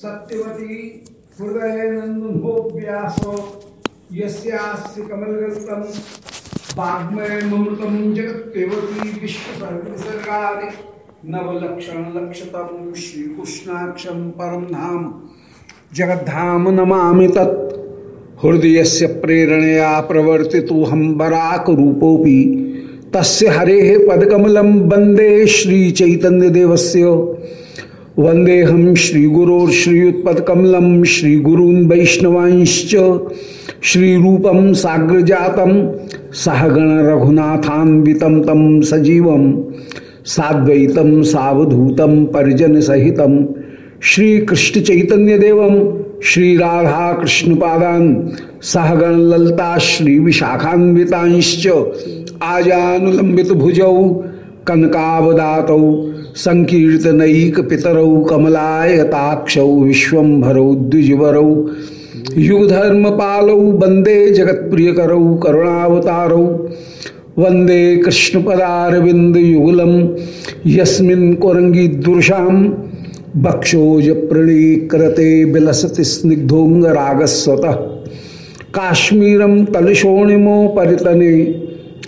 सत्यवती हृदय नंदो व्यास यस्यास्य कमलगल्पम वाग्मय ममृतम जगत्पेवती विश्व सर्वसर्गादि नवलक्षण लक्षतम श्री कृष्णाक्षम परम धाम जगद्धाम नमामि तत् हृदय से प्रेरणया प्रवर्ति तो हम बराक रूपोपि तस्य हरे पदकमलम वंदे श्री चैतन्य देवस्य वंदे हम श्रीगुरोपकमलम श्रीगुरून वैष्णवांश्च श्रीरूपम साग्र जातम सहगण रघुनाथान्वितम तम सजीवम साद्वैतम सावधूतम परिजन सहितम श्री कृष्ण चैतन्य श्री राधा कृष्ण पादान ललता, श्री संकीर्तनैक पितरौ कमलायताक्षौ विश्वभरौ द्विजवरौ युगधर्म पालौ वंदे जगत्प्रियकरौ करुणावतारौ वंदे कृष्णपदारविंद युगलम यस्मिन् कुरंगी दुर्शाम बक्षोज प्रणीकृते बिलसति स्निग्धोंग रागस्वत काश्मीरम तलशोणिमो परितने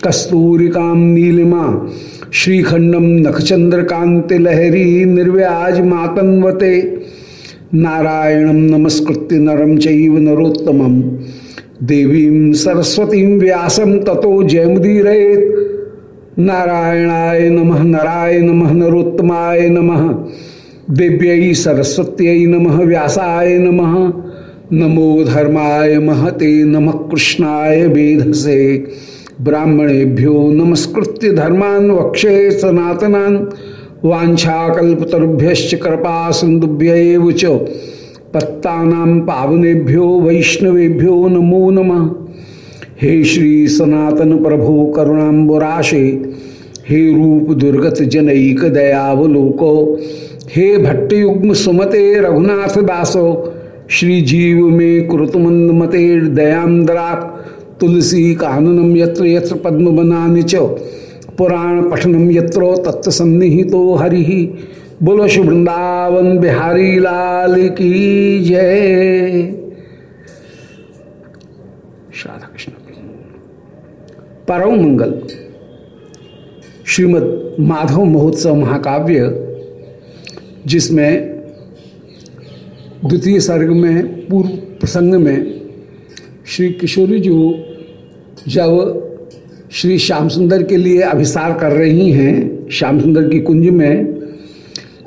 कस्तूरिकाम नीलिमा श्रीखंडम नखचंद्रकांति लहरी निर्व्याज मातन्वते। नारायणं नमस्कृत्य नरम चैव देवीं सरस्वतीं व्यासं ततो जयमुदीरयेत्। नारायणाय नमः, नराय नमः, नरोत्तमाय नमः। देव्यै सरस्वत्यै नमः, व्यासाय नमः। नमो धर्माय महते नमः, कृष्णाय वेधसे। ब्राह्मणेभ्यो नमस्कृत्य धर्मान् वक्षे सनातना वाछाकल्पतरुभ्य कृपा सिंधुभ्य पत्ता पावनेभ्यो वैष्णवेभ्यो नमो नम। हे श्री सनातन प्रभो करुणाबुराशे हे रूप दुर्गत जनईक दयावलोको, हे भट्टयुग्म सुमते रघुनाथ दासो श्री जीव में कुरुतमंद मते दयाद्राक तुलसी काननम यत्र यत्र पद्म बनानि च। पुराण पठनम यत्रो तत्व सन्निहितो तो हरि। बोलो श्री वृंदावन बिहारी लाल की जय। राधा कृष्ण परम मंगल। श्रीमद माधव महोत्सव महाकाव्य, जिसमें द्वितीय सर्ग में पूर्व प्रसंग में श्री किशोरी जी जब श्री श्याम सुंदर के लिए अभिसार कर रही हैं, श्याम सुंदर की कुंज में,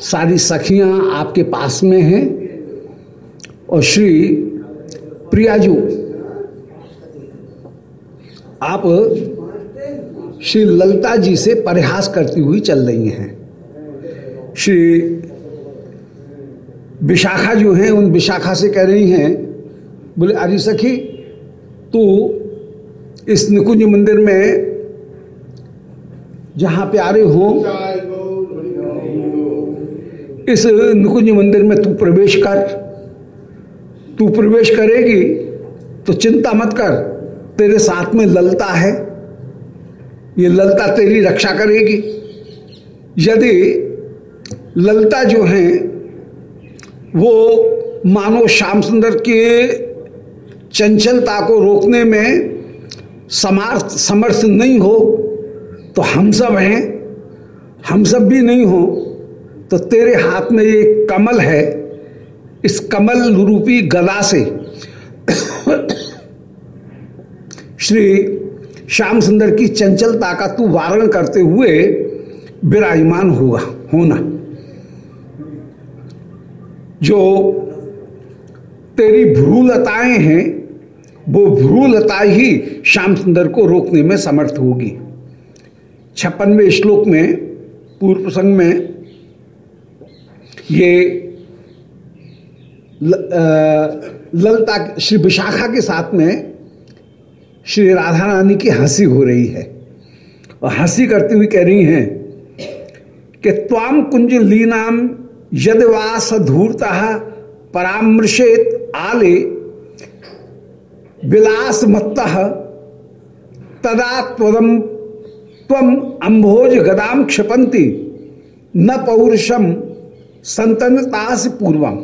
सारी सखियाँ आपके पास में हैं और श्री प्रियाजू, आप श्री ललता जी से परिहास करती हुई चल रही हैं। श्री विशाखा जो हैं, उन विशाखा से कह रही हैं, बोले, अरे सखी, तू इस निकुंज मंदिर में जहाँ प्यारे हो, इस निकुंज मंदिर में तू प्रवेश कर। तू प्रवेश करेगी तो चिंता मत कर, तेरे साथ में ललता है। ये ललता तेरी रक्षा करेगी। यदि ललता जो है, वो मानो श्याम सुंदर के चंचलता को रोकने में समार्थ, समर्थ नहीं हो तो हम सब हैं। हम सब भी नहीं हो तो तेरे हाथ में ये कमल है। इस कमल रूपी गदा से श्री श्याम सुंदर की चंचलता का तू वारण करते हुए विराजमान होगा, होना। जो तेरी भ्रूलताएँ हैं वो भ्रूलता ही श्याम सुंदर को रोकने में समर्थ होगी। छप्पनवे श्लोक में पूर्व प्रसंग में ये ल, आ, ललता श्री विशाखा के साथ में श्री राधा रानी की हँसी हो रही है। और हँसी करती हुई कह रही हैं कि त्वाम कुंज लीनाम यदवास धूर्ता परामृशेत आले विलास मत्त तदा त्वदम तम अम्भोज गदाम न पौरुषम संतनतास पूर्वम।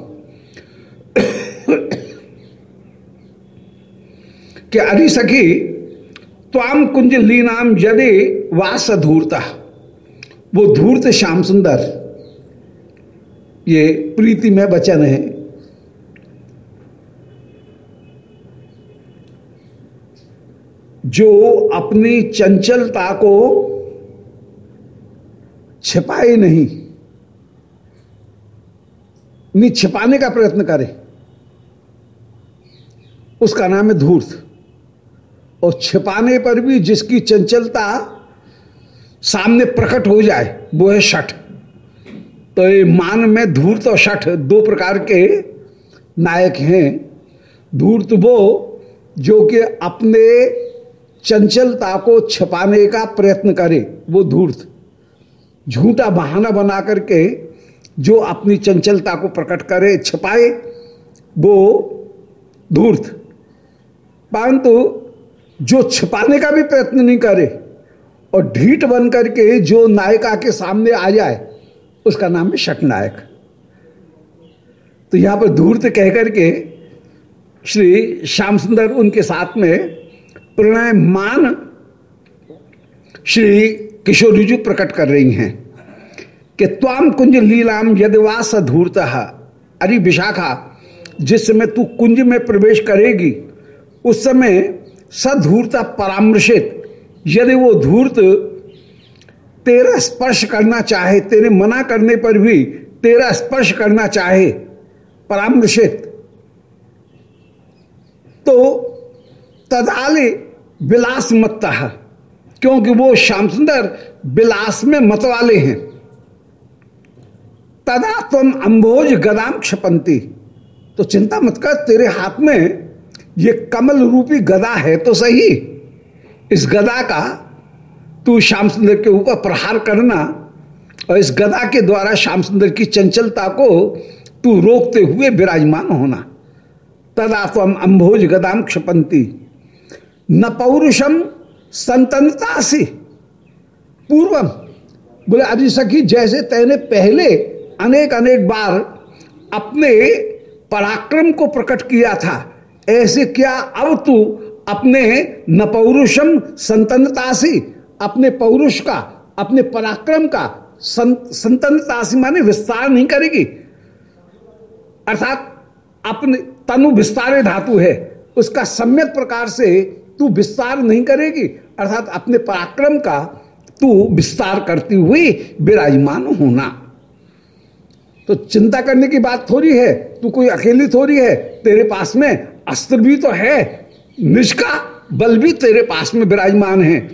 कि अरे सखी त्वाम कुंज लीनाम यदि वास धूर्ता वो धूर्त श्याम सुंदर। ये प्रीति में वचन है जो अपनी चंचलता को छिपाए नहीं नहीं छिपाने का प्रयत्न करे, उसका नाम है धूर्त। और छिपाने पर भी जिसकी चंचलता सामने प्रकट हो जाए, वो है शठ। तो ये मान में धूर्त और शठ दो प्रकार के नायक हैं। धूर्त वो जो कि अपने चंचलता को छिपाने का प्रयत्न करे, वो धूर्त। झूठा बहाना बना करके जो अपनी चंचलता को प्रकट करे, छिपाए, वो धूर्त। परंतु जो छिपाने का भी प्रयत्न नहीं करे और ढीठ बन करके जो नायिका के सामने आ जाए, उसका नाम है शट नायक तो यहाँ पर धूर्त कह करके श्री श्याम सुंदर उनके साथ में प्रणय मान श्री किशोर रिजु प्रकट कर रही हैं कि त्वाम कुंज लीलाम यदवास धूर्त। अरे विशाखा, जिस समय तू कुंज में प्रवेश करेगी, उस समय सधूर्ता परामर्शित, यदि वो धूर्त तेरा स्पर्श करना चाहे, तेरे मना करने पर भी तेरा स्पर्श करना चाहे, परामर्शित तो तदाले विलास मत क्योंकि वो श्याम सुंदर विलास में मत वाले हैं। तदा तुम अंबोज गदाम क्षपंती तो चिंता मत कर, तेरे हाथ में ये कमल रूपी गदा है तो सही। इस गदा का तू श्याम सुंदर के ऊपर प्रहार करना और इस गदा के द्वारा श्याम सुंदर की चंचलता को तू रोकते हुए विराजमान होना। तदा तुम अंबोज गदाम क्षपंती न पौरुषम संतनता से पूर्वम बोले अजी सखी, जैसे तैने पहले अनेक अनेक बार अपने पराक्रम को प्रकट किया था, ऐसे क्या अब तू अपने नपौरुषम संतनतासी, अपने पौरुष का, अपने पराक्रम का संतनतासी माने विस्तार नहीं करेगी? अर्थात अपने तनु विस्तारे धातु है, उसका सम्यक प्रकार से तू विस्तार नहीं करेगी। अर्थात अपने पराक्रम का तू विस्तार करती हुई विराजमान होना। तो चिंता करने की बात थोड़ी है। तू कोई अकेली थोड़ी है। तेरे पास में अस्त्र भी तो है। निज का बल भी तेरे पास में विराजमान है।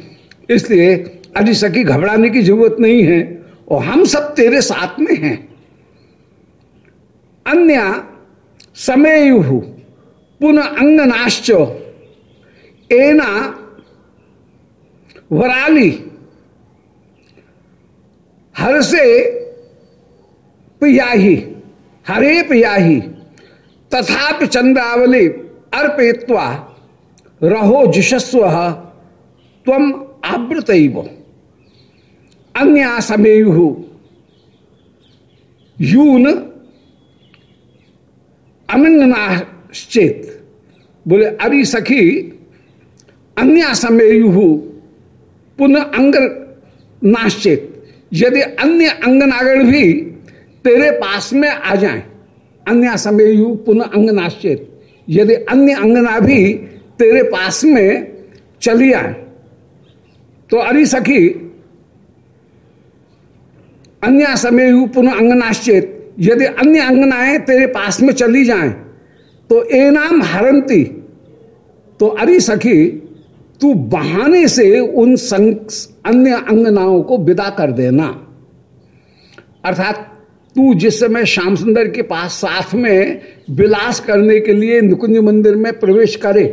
इसलिए अजी सकी घबराने की ज़रूरत नहीं है। और हम सब तेरे साथ में हैं। अन्य समय पुनः अंगनाश्च एना वराली हर से पियाही, हरे पियाही, तथापि चंद्रावली अर्पय्वा रहो जुषस्व तम आवृत अन्यासमेयु, यून अनंगनाश्चेत बोले अरे सखी अन्यासमेयु। पुनः अंग नाश्चेत। यदि अन्य अंगनागण भी तेरे पास में आ जाए अन्य समय पुनः अंगनाश्चित यदि अन्य अंगना भी तेरे पास में चली आए तो अरे सखी अन्य समय पुनः अंगनाश्चित यदि अन्य अंगनाएँ तेरे पास में चली जाएँ तो ए नाम हरंती। तो अरे सखी तू बहाने से उन अन्य अंगनाओं को विदा कर देना। अर्थात तू जिस समय श्याम सुंदर के पास साथ में विलास करने के लिए निकुंज मंदिर में प्रवेश करे,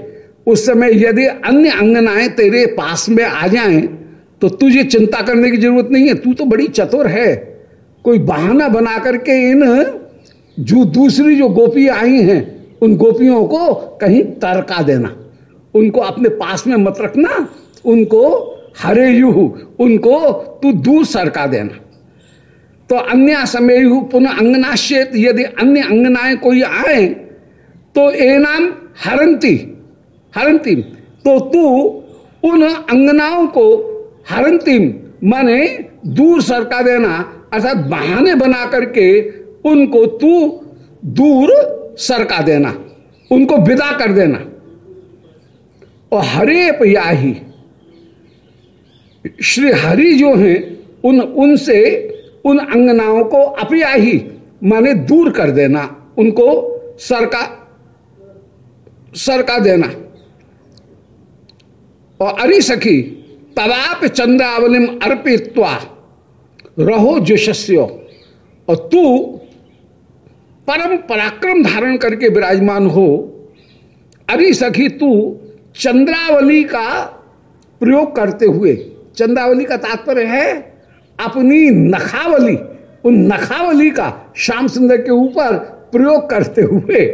उस समय यदि अन्य अंगनाएँ तेरे पास में आ जाएँ तो तुझे चिंता करने की ज़रूरत नहीं है। तू तो बड़ी चतुर है। कोई बहाना बना करके इन जो दूसरी जो गोपी आई हैं, उन गोपियों को कहीं तरका देना। उनको अपने पास में मत रखना, उनको हरे यू उनको तू दूर सरका देना। तो अन्य समय पुनः अंगनाश्यत यदि अन्य अंगनाएँ कोई आए तो ए नाम हरंती हरंतिम तो तू उन अंगनाओं को हरंतिम माने दूर सरका देना, अर्थात बहाने बना करके उनको तू दूर सरका देना, उनको विदा कर देना। और हरे पयाही। श्री हरि जो हैं, उन, उनसे, उन अंगनाओं को अपयाही, माने दूर कर देना, उनको सरका सरका देना। और अरि सखी, तवाप चंद्रावलिम अर्पित्वा, रहो जुशस्यो और तू परम पराक्रम धारण करके विराजमान हो। अरे सखी, तू चंद्रावली का प्रयोग करते हुए, चंद्रावली का तात्पर्य है, अपनी नखावली, उन नखावली का श्याम सुंदर के ऊपर प्रयोग करते हुए,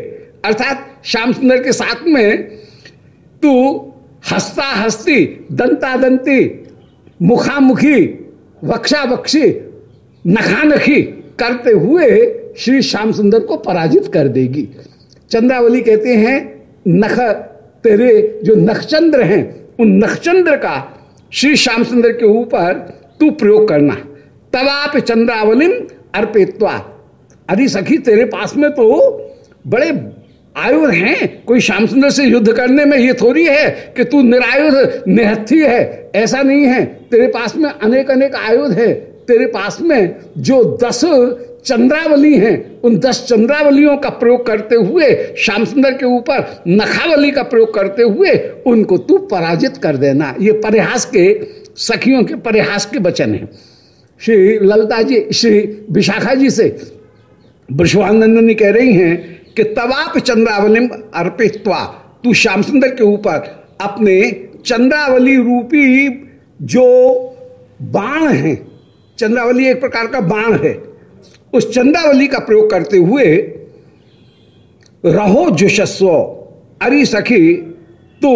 अर्थात श्याम सुंदर के साथ में तू हस्ता हस्ती दंता दंती मुखामुखी वक्षा बक्षी नखा नखी करते हुए श्री श्याम सुंदर को पराजित कर देगी। चंद्रावली कहते हैं, नख तेरे जो नखचंद्र हैं, उन नखचंद्र का श्री श्याम सुंदर के ऊपर तू प्रयोग करना। तवाप चंद्रावलिम अर्पित्वा। अरे सखी, तेरे पास में तो बड़े आयुध हैं। कोई श्याम सुंदर से युद्ध करने में ये थोड़ी है कि तू निरायुध, निहत्थी है। ऐसा नहीं है। तेरे पास में अनेक अनेक आयुध है। तेरे पास में जो दस चंद्रावली हैं। उन दस चंद्रावलियों का प्रयोग करते हुए, श्याम सुंदर के ऊपर नखावली का प्रयोग करते हुए उनको तू पराजित कर देना। ये परिहास के, सखियों के परिहास के वचन हैं। श्री ललता जी, श्री विशाखा जी से ब्रशवानंदनी कह रही हैं कि तवाप चंद्रावली अर्पित्वा, तू श्याम सुंदर के ऊपर अपने चंद्रावली रूपी जो बाण है, चंद्रावली एक प्रकार का बाण है उस चंदावली का प्रयोग करते हुए, रहो जुशस्व, अरे सखी तो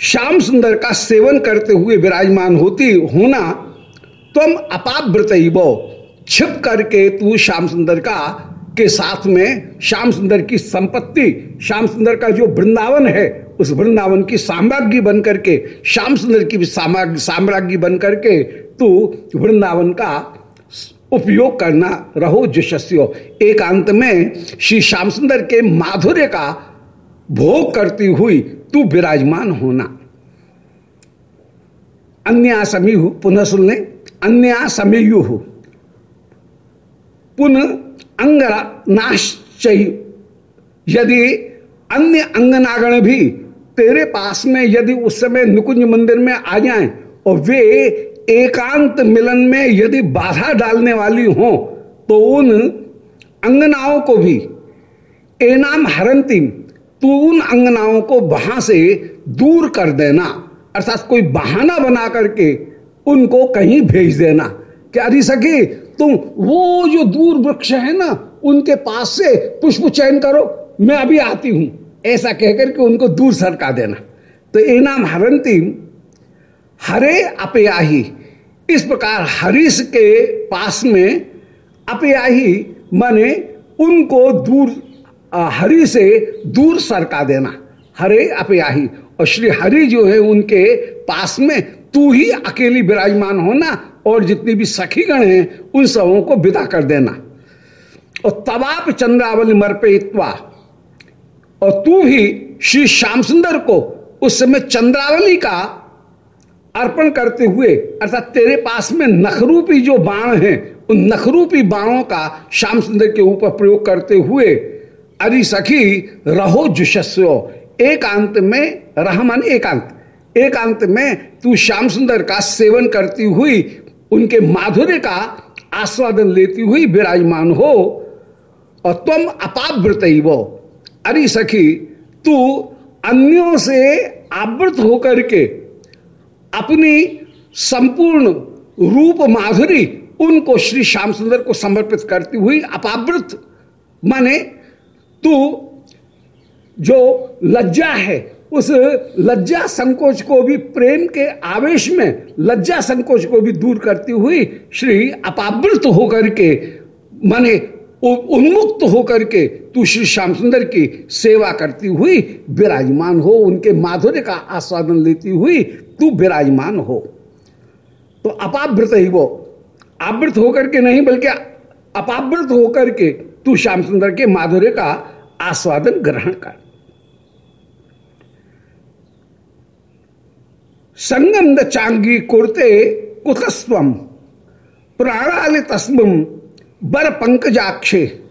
श्याम सुंदर का सेवन करते हुए विराजमान होती होना तुम अपाव्रत छिप करके तू श्याम सुंदर का, के साथ में श्याम सुंदर की संपत्ति, श्याम सुंदर का जो वृंदावन है, उस वृंदावन की साम्राज्ञी बन करके, श्याम सुंदर की भी साम्राज्ञी बन करके तू वृंदावन का उपयोग करना रहो जुशस्यो। एकांत में श्री श्याम सुंदर के माधुर्य का भोग करती हुई तू विराजमान होना। अन्य समीहु पुनः सुन ले। अन्य समीयु पुनः अंगरा नाश यदि अन्य अंगनागण भी तेरे पास में यदि उस समय नुकुंज मंदिर में आ जाएँ और वे एकांत मिलन में यदि बाधा डालने वाली हो तो उन अंगनाओं को भी। एनाम हरंतिम तू उन अंगनाओं को वहाँ से दूर कर देना। अर्थात कोई बहाना बना करके उनको कहीं भेज देना। क्या अरे सके तुम वो जो दूर वृक्ष है ना, उनके पास से पुष्प चयन करो, मैं अभी आती हूँ। ऐसा कहकर के उनको दूर सरका देना। तो एनाम हरंतिम हरे अपयाही इस प्रकार हरीश के पास में अपयाही माने उनको दूर हरि से दूर सरका देना। हरे अपयाही और श्री हरि जो है उनके पास में तू ही अकेली विराजमान होना और जितनी भी सखीगण हैं, उन सबों को विदा कर देना। और तवाप चंद्रावली मरपे इतवा और तू ही श्री श्याम सुंदर को उस समय चंद्रावली का अर्पण करते हुए, अर्थात तेरे पास में नखरूपी जो बाण हैं, उन नखरूपी बाणों का श्याम सुंदर के ऊपर प्रयोग करते हुए, अरे सखी, रहो जुशस्व एकांत में, रहमान एकांत। एकांत में तू श्याम सुंदर का सेवन करती हुई, उनके माधुर्य का आस्वादन लेती हुई विराजमान हो, और तुम अपाव्रत वो अरे सखी, तू अन्यों से आवृत होकर के अपनी संपूर्ण रूप माधुरी उनको श्री श्याम सुंदर को समर्पित करती हुई अपावृत। माने तू जो लज्जा है, उस लज्जा संकोच को भी प्रेम के आवेश में लज्जा संकोच को भी दूर करती हुई श्री अपावृत होकर के, माने उन्मुक्त होकर के तू श्री श्याम सुंदर की सेवा करती हुई, विराजमान हो, उनके माधुर्य का आस्वादन लेती हुई तू विराजमान हो। तो अपावृत ही वो। आवृत होकर के नहीं, बल्कि अपावृत होकर के तू श्याम सुंदर के माधुर्य का आस्वादन, ग्रहण कर। संगम चांगी कुर्ते कुतस्वम प्राणाल तस्म बर पंकजाक्षे।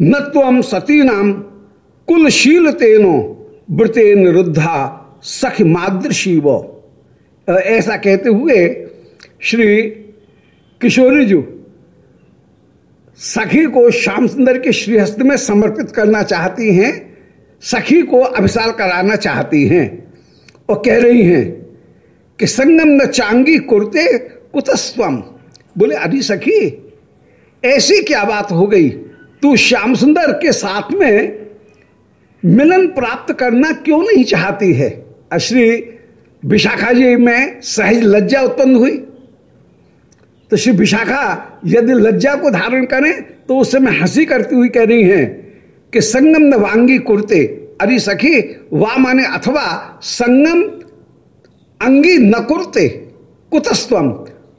न तम सती नाम कुलशील तेनो वृतेन रुद्धा सख माद्र शिव। ऐसा कहते हुए श्री किशोरी जी सखी को श्याम सुंदर के श्रीहस्त में समर्पित करना चाहती हैं, सखी को अभिसार कराना चाहती हैं और कह रही हैं कि संगम न चांगी कुर्ते कुतस्वम। बोले, अरे सखी, ऐसी क्या बात हो गई? तू श्याम सुंदर के साथ में मिलन प्राप्त करना क्यों नहीं चाहती है? श्री विशाखा जी में सहज लज्जा उत्पन्न हुई। तो श्री विशाखा यदि लज्जा को धारण करें तो उस समय हँसी करती हुई कह रही हैं कि संगम न वांगी कुर्ते। अरे सखी, वा माने अथवा संगम अंगी न कुर्ते कुतस्तम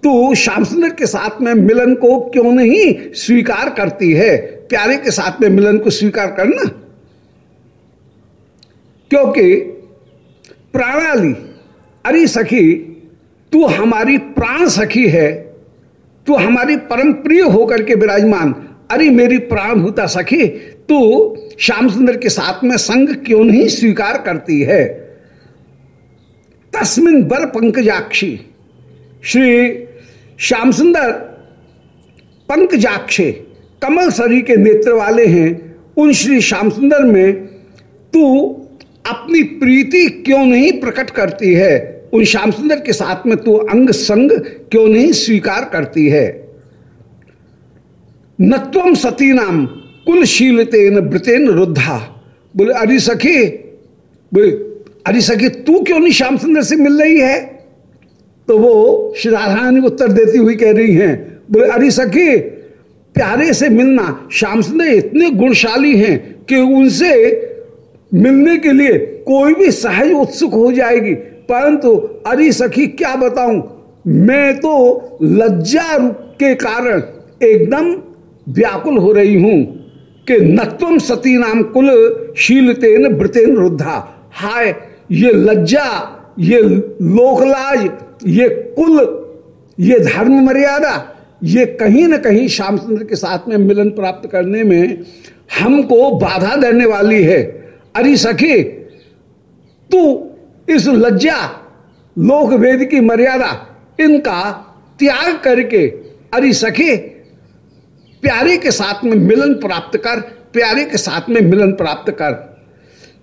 तू श्याम सुंदर के साथ में मिलन को क्यों नहीं स्वीकार करती है? प्यारे के साथ में मिलन को स्वीकार करना। क्योंकि प्राणाली। अरे सखी, तू हमारी प्राण सखी है। तू हमारी परम प्रिय होकर के विराजमान। अरे मेरी प्राणभूता सखी, तू श्याम सुंदर के साथ में संग क्यों नहीं स्वीकार करती है? तस्मिन बर पंकजाक्षी। श्री श्याम सुंदर पंकजाक्षे, कमल सरी के नेत्र वाले हैं। उन श्री श्याम सुंदर में तू अपनी प्रीति क्यों नहीं प्रकट करती है? उन श्याम सुंदर के साथ में तू अंग संग क्यों नहीं स्वीकार करती है? नत्वम सती नाम कुलशीलतेन वृतेन रुद्धा। बोले, अरे सखी, बोले, अरे सखी, तू क्यों नहीं श्याम सुंदर से मिल रही है? तो वो श्री राधारानी उत्तर देती हुई कह रही हैं, बोले, अरे सखी, प्यारे से मिलना, श्याम सुंदर इतने गुणशाली हैं कि उनसे मिलने के लिए कोई भी सहज उत्सुक हो जाएगी। परंतु अरे सखी, क्या बताऊँ? मैं तो लज्जा के कारण एकदम व्याकुल हो रही हूँ कि नत्वम सती नाम कुल शीलतेन ब्रतेन रुद्धा। हाय, ये लज्जा, ये लोकलाज, ये कुल, ये धर्म मर्यादा, ये कहीं ना कहीं श्याम सुंदर के साथ में मिलन प्राप्त करने में हमको बाधा देने वाली है। अरे सखी, तू इस लज्जा लोक वेद की मर्यादा, इनका त्याग करके, अरे सखी, प्यारे के साथ में मिलन प्राप्त कर, प्यारे के साथ में मिलन प्राप्त कर।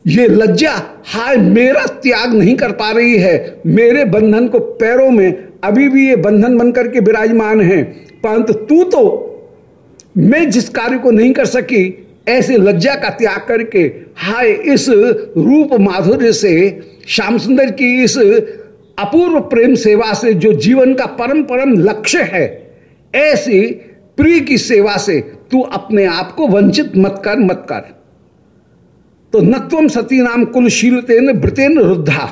ये लज्जा, हाय, मेरा त्याग नहीं कर पा रही है। मेरे बंधन को पैरों में, अभी भी ये बंधन बनकर के विराजमान है। परंतु तू तो मैं जिस कार्य को नहीं कर सकी ऐसे लज्जा का त्याग करके, हाय, इस रूप माधुर्य से, श्याम सुंदर की इस अपूर्व प्रेम सेवा से जो जीवन का परम परम लक्ष्य है, ऐसी प्रिय की सेवा से तू अपने आप को वंचित मत कर मत कर। तो नत्वम सती नाम कुलशील तेन वृतेन रुद्धा।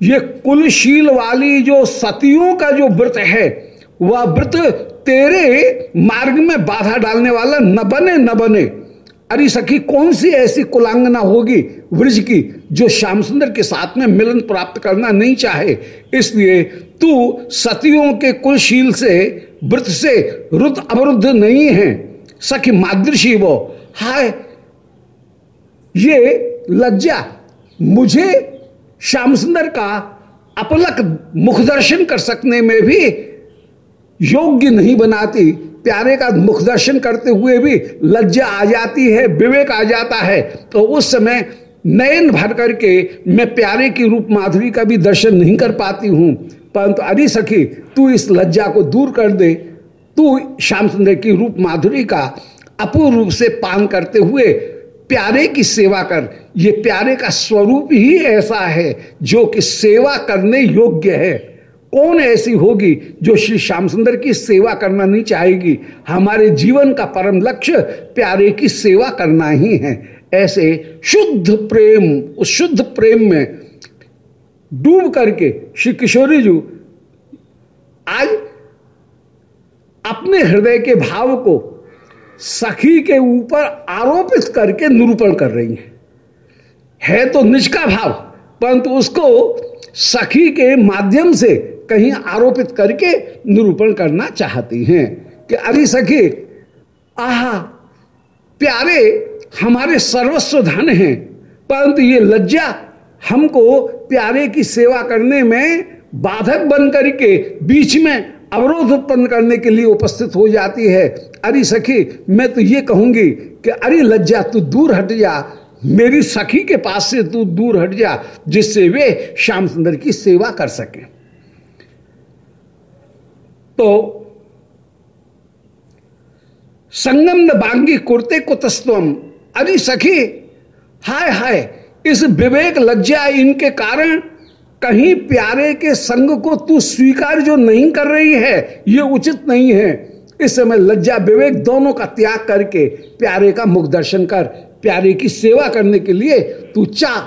ये कुलशील वाली जो सतियों का जो व्रत है, वह व्रत तेरे मार्ग में बाधा डालने वाला न बने न बने। अरे सखी, कौन सी ऐसी कुलांगना होगी वृज की जो श्याम सुंदर के साथ में मिलन प्राप्त करना नहीं चाहे? इसलिए तू सतियों के कुलशील से व्रत से रुद्ध अवरुद्ध नहीं है। सखी मादृशी वो। हाय, ये लज्जा। मुझे श्याम सुंदर का अपलक मुख दर्शन कर सकने में भी योग्य नहीं बनाती, प्यारे का मुख दर्शन करते हुए भी लज्जा आ जाती है, विवेक आ जाता है। तो उस समय नयन भर करके मैं प्यारे की रूप माधुरी का भी दर्शन नहीं कर पाती हूँ। परंतु अरे सखी, तू इस लज्जा को दूर कर दे। तू श्याम सुंदर की रूप माधुरी का अपूर्ण रूप से पान करते हुए प्यारे की सेवा कर। ये प्यारे का स्वरूप ही ऐसा है जो कि सेवा करने योग्य है। कौन ऐसी होगी जो श्री श्याम सुंदर की सेवा करना नहीं चाहेगी? हमारे जीवन का परम लक्ष्य प्यारे की सेवा करना ही है। ऐसे शुद्ध प्रेम, उस शुद्ध प्रेम में डूब करके श्री किशोरी जी आज अपने हृदय के भाव को सखी के ऊपर आरोपित करके निरूपण कर रही हैं। है तो निज का भाव, परंतु उसको सखी के माध्यम से कहीं आरोपित करके निरूपण करना चाहती हैं कि अरे सखी, आहा, प्यारे, हमारे सर्वस्व धन हैं, परंतु ये लज्जा हमको प्यारे की सेवा करने में बाधक बन करके बीच में अवरोध उत्पन्न करने के लिए उपस्थित हो जाती है। अरे सखी, मैं तो ये कहूँगी कि अरे लज्जा तू दूर हट जा मेरी सखी के पास से तू दूर हट जा, जिससे वे श्याम सुंदर की सेवा कर सके। तो संगम न बांगी कुर्ते कुतस्तम अरे सखी, हाय हाय, इस विवेक लज्जा इनके कारण कहीं प्यारे के संग को तू स्वीकार जो नहीं कर रही है, ये उचित नहीं है। इस समय लज्जा विवेक दोनों का त्याग करके प्यारे का मुख दर्शन कर प्यारे की सेवा करने के लिए तू चाह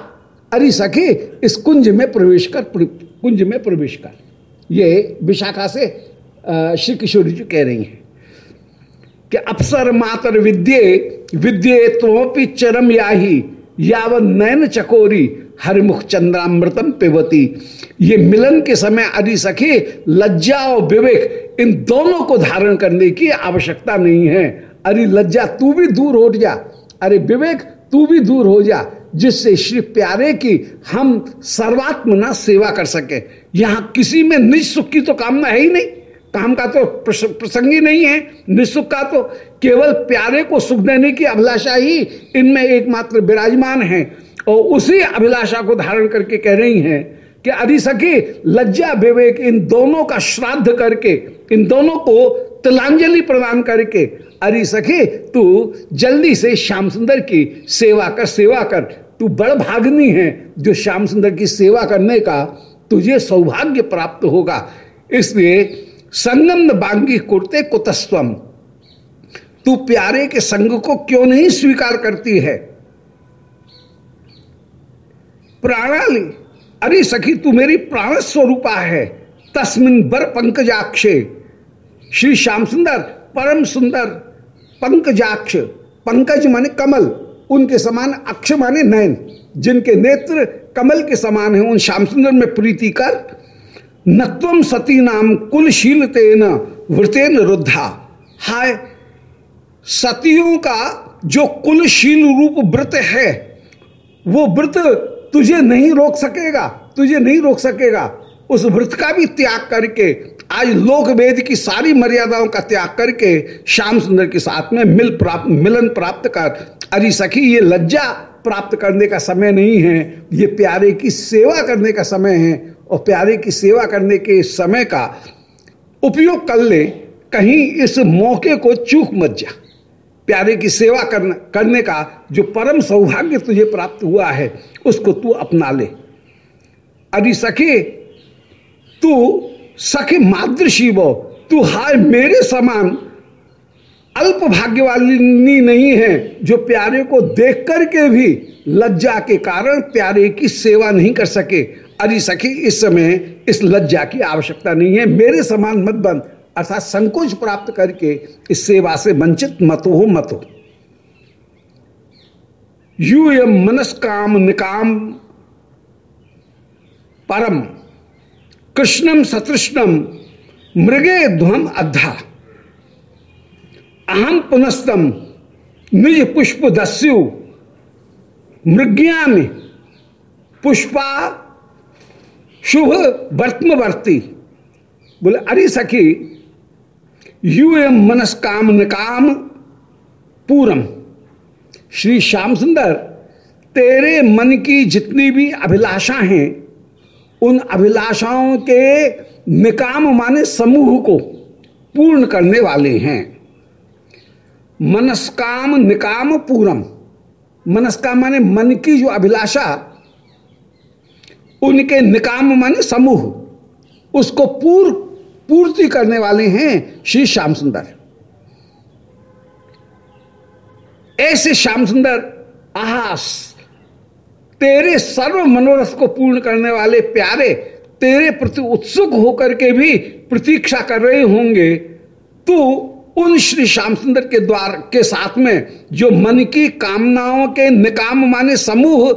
अरे सखी, इस कुंज में प्रवेश कर कुंज में प्रवेश कर। ये विशाखा से श्री किशोरी जी कह रही हैं कि अप्सर मातर विद्ये विद्ये त्वपि चरम याही यावन नयन चकोरी, हरिमुख चंद्रामृतम पिवती ये मिलन के समय, अरि सखी, लज्जा और विवेक, इन दोनों को धारण करने की आवश्यकता नहीं है। अरे लज्जा, तू भी दूर हो जा। अरे विवेक, तू भी दूर हो जा, जिससे श्री प्यारे की हम सर्वात्मना सेवा कर सके। यहाँ किसी में निज सुख की तो कामना है ही नहीं। काम का तो प्रसंग ही नहीं है। निःसुख का तो केवल प्यारे को सुख देने की अभिलाषा ही इनमें एकमात्र विराजमान है। और उसी अभिलाषा को धारण करके कह रही हैं कि अरे सखी लज्जा, विवेक, इन दोनों का श्राद्ध करके, इन दोनों को तिलांजलि प्रदान करके, अरे सखी, तू जल्दी से श्याम सुंदर की सेवा कर सेवा कर। तू बड़ भागनी है जो श्याम सुंदर की सेवा करने का तुझे सौभाग्य प्राप्त होगा। इसलिए संगम बांगी कुर्ते कुतस्वम। तू प्यारे के संग को क्यों नहीं स्वीकार करती है? प्राणाली, अरे सखी, तू मेरी प्राण स्वरूपा है। तस्मिन बर पंकजाक्ष। श्री श्याम सुंदर, परम सुंदर, पंकजाक्ष, पंकज माने कमल, उनके समान अक्ष माने नयन, जिनके नेत्र कमल के समान है, उन श्याम सुंदर में प्रीति कर नत्वम सती नाम कुलशील तेन वृतेन रुद्धा। हाय, सतियों का जो कुलशील रूप व्रत है, वो व्रत तुझे नहीं रोक सकेगा, तुझे नहीं रोक सकेगा, उस व्रत का भी त्याग करके आज लोक वेद की सारी मर्यादाओं का त्याग करके श्याम सुंदर के साथ में मिल प्राप्त, मिलन प्राप्त कर। अरे सखी, ये लज्जा प्राप्त करने का समय नहीं है। ये प्यारे की सेवा करने का समय है और प्यारे की सेवा करने के समय का उपयोग कर ले, कहीं इस मौके को चूक मत जा। प्यारे की सेवा करना, करने का जो परम सौभाग्य तुझे प्राप्त हुआ है, उसको तू अपना ले। अरे सखी, तू सखे मातृशिव तू हाय मेरे समान। अल्प भाग्य वाली नहीं है जो प्यारे को देख करके भी लज्जा के कारण प्यारे की सेवा नहीं कर सके। अरे सखी, इस समय इस लज्जा की आवश्यकता नहीं है। मेरे समान मत बन, अर्थात संकोच प्राप्त करके इस सेवा से वंचित मत हो मत हो। यू यम मनस्काम निकाम परम। कृष्णम सतृष्णम मृगे ध्वम अद्धा। अहम पुनस्तम, निज पुष्प दस्यु मृग्या में पुष्पा शुभ वर्तमवर्ती। बोले, अरे सखी यू एम मनस्काम निकाम पूरम। श्री श्याम सुंदर, तेरे मन की जितनी भी अभिलाषा हैं उन अभिलाषाओं के निकाम माने समूह को पूर्ण करने वाले हैं। मनस्काम निकाम पूरम। मनस्काम माने मन की जो अभिलाषा, उनके निकाम माने समूह, उसको पूर्व पूर्ति करने वाले हैं श्री श्याम सुंदर। ऐसे श्याम सुंदर आहास तेरे सर्व मनोरथ को पूर्ण करने वाले प्यारे, तेरे प्रति उत्सुक होकर के भी प्रतीक्षा कर रहे होंगे। तो उन श्री श्याम सुंदर के द्वार के साथ में जो मन की कामनाओं के निकाम माने समूह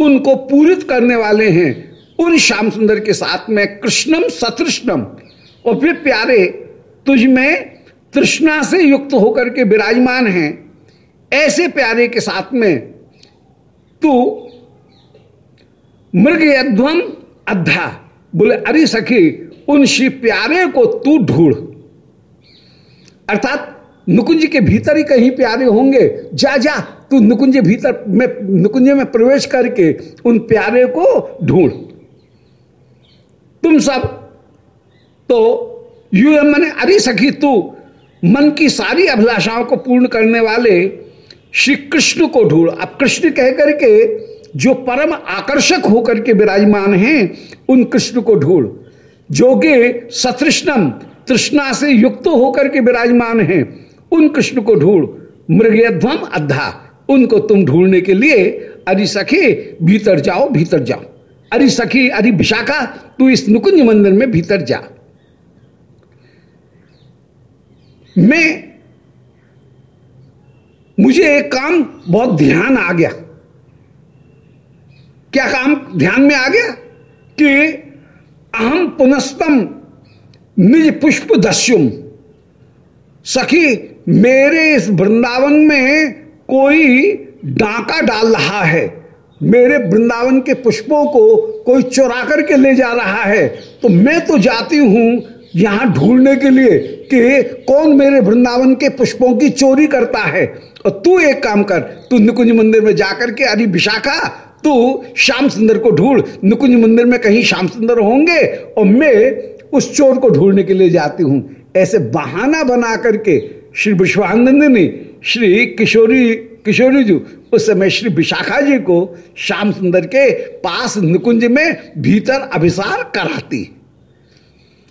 उनको पूरित करने वाले हैं, उन श्याम सुंदर के साथ में कृष्णम सतृष्णम। और फिर प्यारे, तुझ में तृष्णा से युक्त होकर के विराजमान हैं। ऐसे प्यारे के साथ में तू मृग यद्वम अद्धा। बोले, अरे सखी, उन श्री प्यारे को तू ढूंढ। अर्थात, नुकुंज के भीतर ही कहीं प्यारे होंगे। जा जा, तू नुकुंज भीतर में, नुकुंज में प्रवेश करके उन प्यारे को ढूंढ। तुम सब तो यू मैंने, अरे सखी, तू मन की सारी अभिलाषाओं को पूर्ण करने वाले श्री कृष्ण को ढूंढ। अब कृष्ण कह करके जो परम आकर्षक होकर के विराजमान हैं, उन कृष्ण को ढूंढ। जो कि सतृष्णम, तृष्णा से युक्त होकर के विराजमान हैं, उन कृष्ण को ढूंढ। मृगध्वम अद्धा, उनको तुम ढूँढने के लिए अरि सखी, भीतर जाओ भीतर जाओ। अरे सखी, अरे विशाखा, तू इस नुकुंज मंदिर में भीतर जा। मैं, मुझे एक काम, बहुत ध्यान आ गया। क्या काम ध्यान में आ गया? कि अहम पुनस्तम निज पुष्प दस्युम सखी, मेरे इस वृंदावन में कोई डांका डाल रहा है। मेरे वृंदावन के पुष्पों को कोई चुरा करके ले जा रहा है। तो मैं तो जाती हूँ यहाँ ढूँढने के लिए कि कौन मेरे वृंदावन के पुष्पों की चोरी करता है। और तू एक काम कर, तू निकुंज मंदिर में जाकर के अरे विशाखा तू श्याम सुंदर को ढूंढ, नुकुंज मंदिर में कहीं श्याम सुंदर होंगे और मैं उस चोर को ढूँढने के लिए जाती हूँ। ऐसे बहाना बना करके श्री विश्वानंद ने श्री किशोरी किशोरी जी, उस समय श्री विशाखा जी को श्याम सुंदर के पास निकुंज में भीतर अभिसार कराती।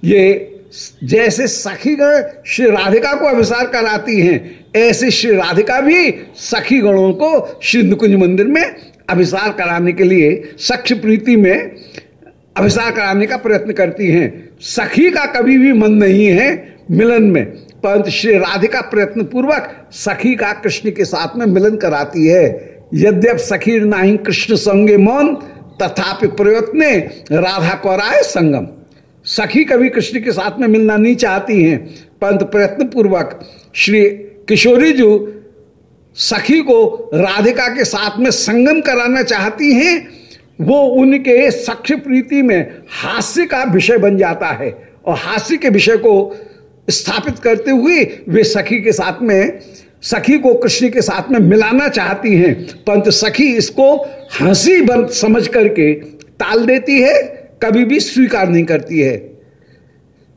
ये जैसे सखीगण श्री राधिका को अभिसार कराती हैं, ऐसे श्री राधिका भी सखी गणों को श्री निकुंज मंदिर में अभिसार कराने के लिए सख्य प्रीति में अभिसार कराने का प्रयत्न करती हैं। सखी का कभी भी मन नहीं है मिलन में। परंतु श्री राधिका प्रयत्न पूर्वक सखी का कृष्ण के साथ में मिलन कराती है। यद्यप सखी नाही कृष्ण संगे मौन, तथापि प्रयत्न राधा कौराय संगम। सखी कभी कृष्ण के साथ में मिलना नहीं चाहती हैं। परंतु प्रयत्न पूर्वक श्री किशोरी जी सखी को राधिका के साथ में संगम कराना चाहती हैं, वो उनके सख्य प्रीति में हास्य का विषय बन जाता है। और हास्य के विषय को स्थापित करते हुए वे सखी के साथ में, सखी को कृष्ण के साथ में मिलाना चाहती हैं। परंतु सखी इसको हँसी बन समझ करके टाल देती है, कभी भी स्वीकार नहीं करती है।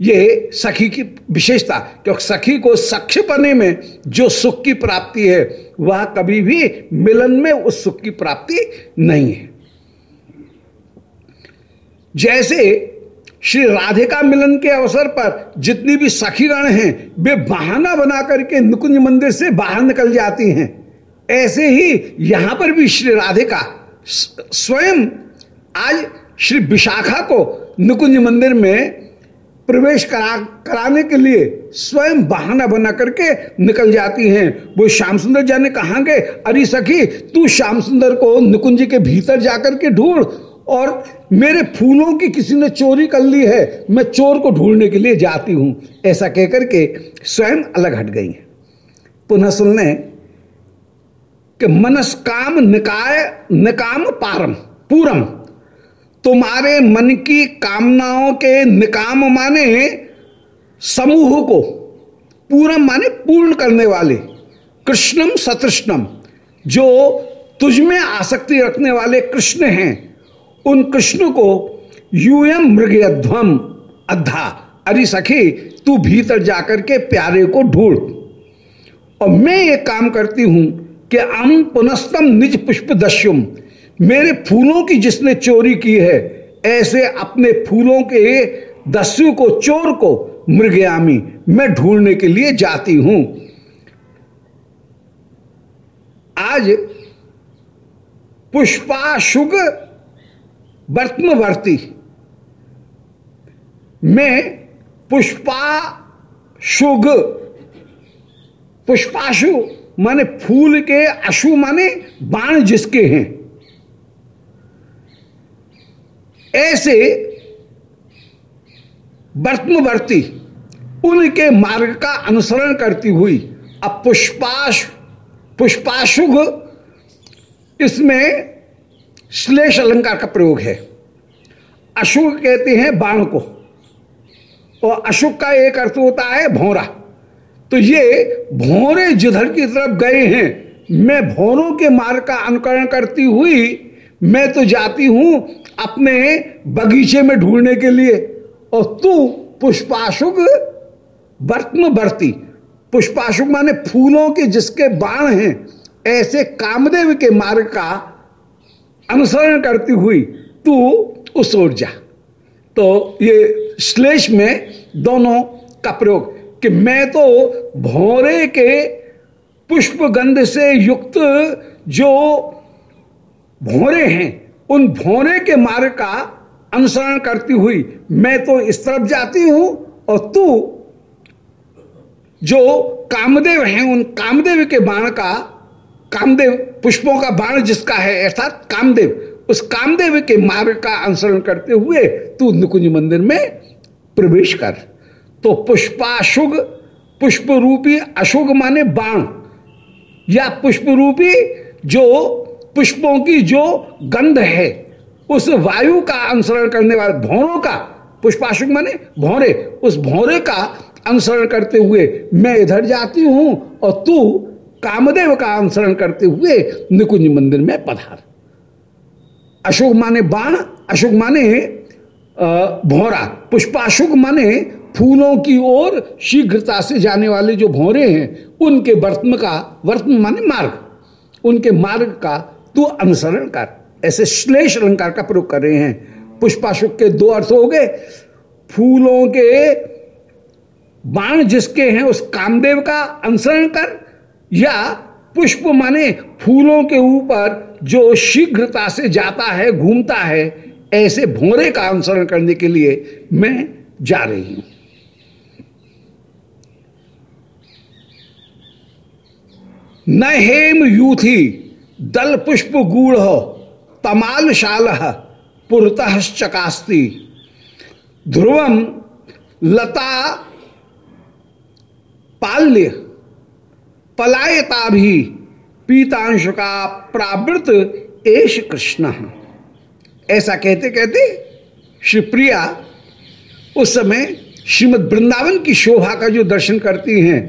ये सखी की विशेषता, क्योंकि सखी को सख्य पने में जो सुख की प्राप्ति है, वह कभी भी मिलन में उस सुख की प्राप्ति नहीं है। जैसे श्री राधिका मिलन के अवसर पर जितनी भी सखीगण हैं, वे बहाना बना करके नुकुंज मंदिर से बाहर निकल जाती हैं। ऐसे ही यहाँ पर भी श्री राधिका स्वयं आज श्री विशाखा को नुकुंज मंदिर में प्रवेश करा, कराने के लिए स्वयं बहाना बना करके निकल जाती हैं। वो श्याम सुंदर जाने कहा गए? अरे सखी, तू श्याम सुंदर को निकुंज के भीतर जाकर के ढूंढ और मेरे फूलों की किसी ने चोरी कर ली है, मैं चोर को ढूँढने के लिए जाती हूँ। ऐसा कहकर के स्वयं अलग हट गई पुनः सुन सुनने कि मनस्काम निकाय, निकाम पारम, पूरम। तुम्हारे मन की कामनाओं के निकाम माने समूह को पूरम माने पूर्ण करने वाले, कृष्णम सतृष्णम, जो तुझ में आसक्ति रखने वाले कृष्ण हैं, उन कृष्ण को यूएम मृगध्वम अद्धा। अरे सखी, तू भीतर जाकर के प्यारे को ढूंढ। और मैं ये काम करती हूँ कि अम पुनस्तम निज पुष्प दस्युम मेरे फूलों की जिसने चोरी की है, ऐसे अपने फूलों के दस्यु को, चोर को मृगयामी, मैं ढूँढने के लिए जाती हूँ। आज पुष्पाशुग वर्तमवर्ती में पुष्पाशुग, पुष्पाशु माने फूल के अशु माने बाण जिसके हैं। ऐसे वर्तमवर्ती उनके मार्ग का अनुसरण करती हुई अब पुष्पाश, पुष्पाशुग इसमें श्लेष अलंकार का प्रयोग है। अशुभ कहते हैं बाण को। और अशुभ का एक अर्थ होता है भौरा। तो ये भौरे जिधर की तरफ़ गए हैं, मैं भौरों के मार्ग का अनुकरण करती हुई मैं तो जाती हूँ अपने बगीचे में ढूँढने के लिए, और तू पुष्पाशुक वर्तम बरती पुष्पाशुक माने फूलों के जिसके बाण हैं, ऐसे कामदेव के मार्ग का अनुसरण करती हुई तू उस ओर जा। तो ये श्लेष में दोनों का प्रयोग, कि मैं तो भौरे के पुष्प गंध से युक्त जो भौरे हैं। उन भौरे के मार्ग का अनुसरण करती हुई मैं तो इस तरफ़ जाती हूँ और तू, जो कामदेव हैं, उन कामदेव के बाण का, कामदेव पुष्पों का बाण जिसका है, अर्थात कामदेव, उस कामदेव के मार्ग का अनुसरण करते हुए तू निकुंज मंदिर में प्रवेश कर। तो पुष्पाशुग पुष्प रूपी अशुग माने बाण, या पुष्प रूपी जो पुष्पों की जो गंध है, उस वायु का अनुसरण करने वाले भौरों का, पुष्पाशुक माने भौरे, उस भौरे का अनुसरण करते हुए मैं इधर जाती हूँ और तू कामदेव का अनुसरण करते हुए निकुंज मंदिर में पधार। अशोक माने बाण, अशोक माने भौरा, पुष्पाशुक माने फूलों की ओर शीघ्रता से जाने वाले जो भौरे हैं, उनके वर्तम का वर्तम माने मार्ग, उनके मार्ग का तू अनुसरण कर। ऐसे श्लेष अलंकार का प्रयोग कर रहे हैं। पुष्पाशुक के दो अर्थ हो गए। फूलों के बाण जिसके हैं, उस कामदेव का अनुसरण कर, या पुष्प माने फूलों के ऊपर जो शीघ्रता से जाता है, घूमता है, ऐसे भोरे का अनुसरण करने के लिए मैं जा रही हूँ। न हेम यूथी दल पुष्प गूढ़ तमाल शाल पुरत चकास्ती ध्रुवम लता पाल्य पलायता भी पीतांश का प्रावृत एश कृष्ण। ऐसा कहते कहते श्री प्रिया उस समय श्रीमद वृंदावन की शोभा का जो दर्शन करती हैं,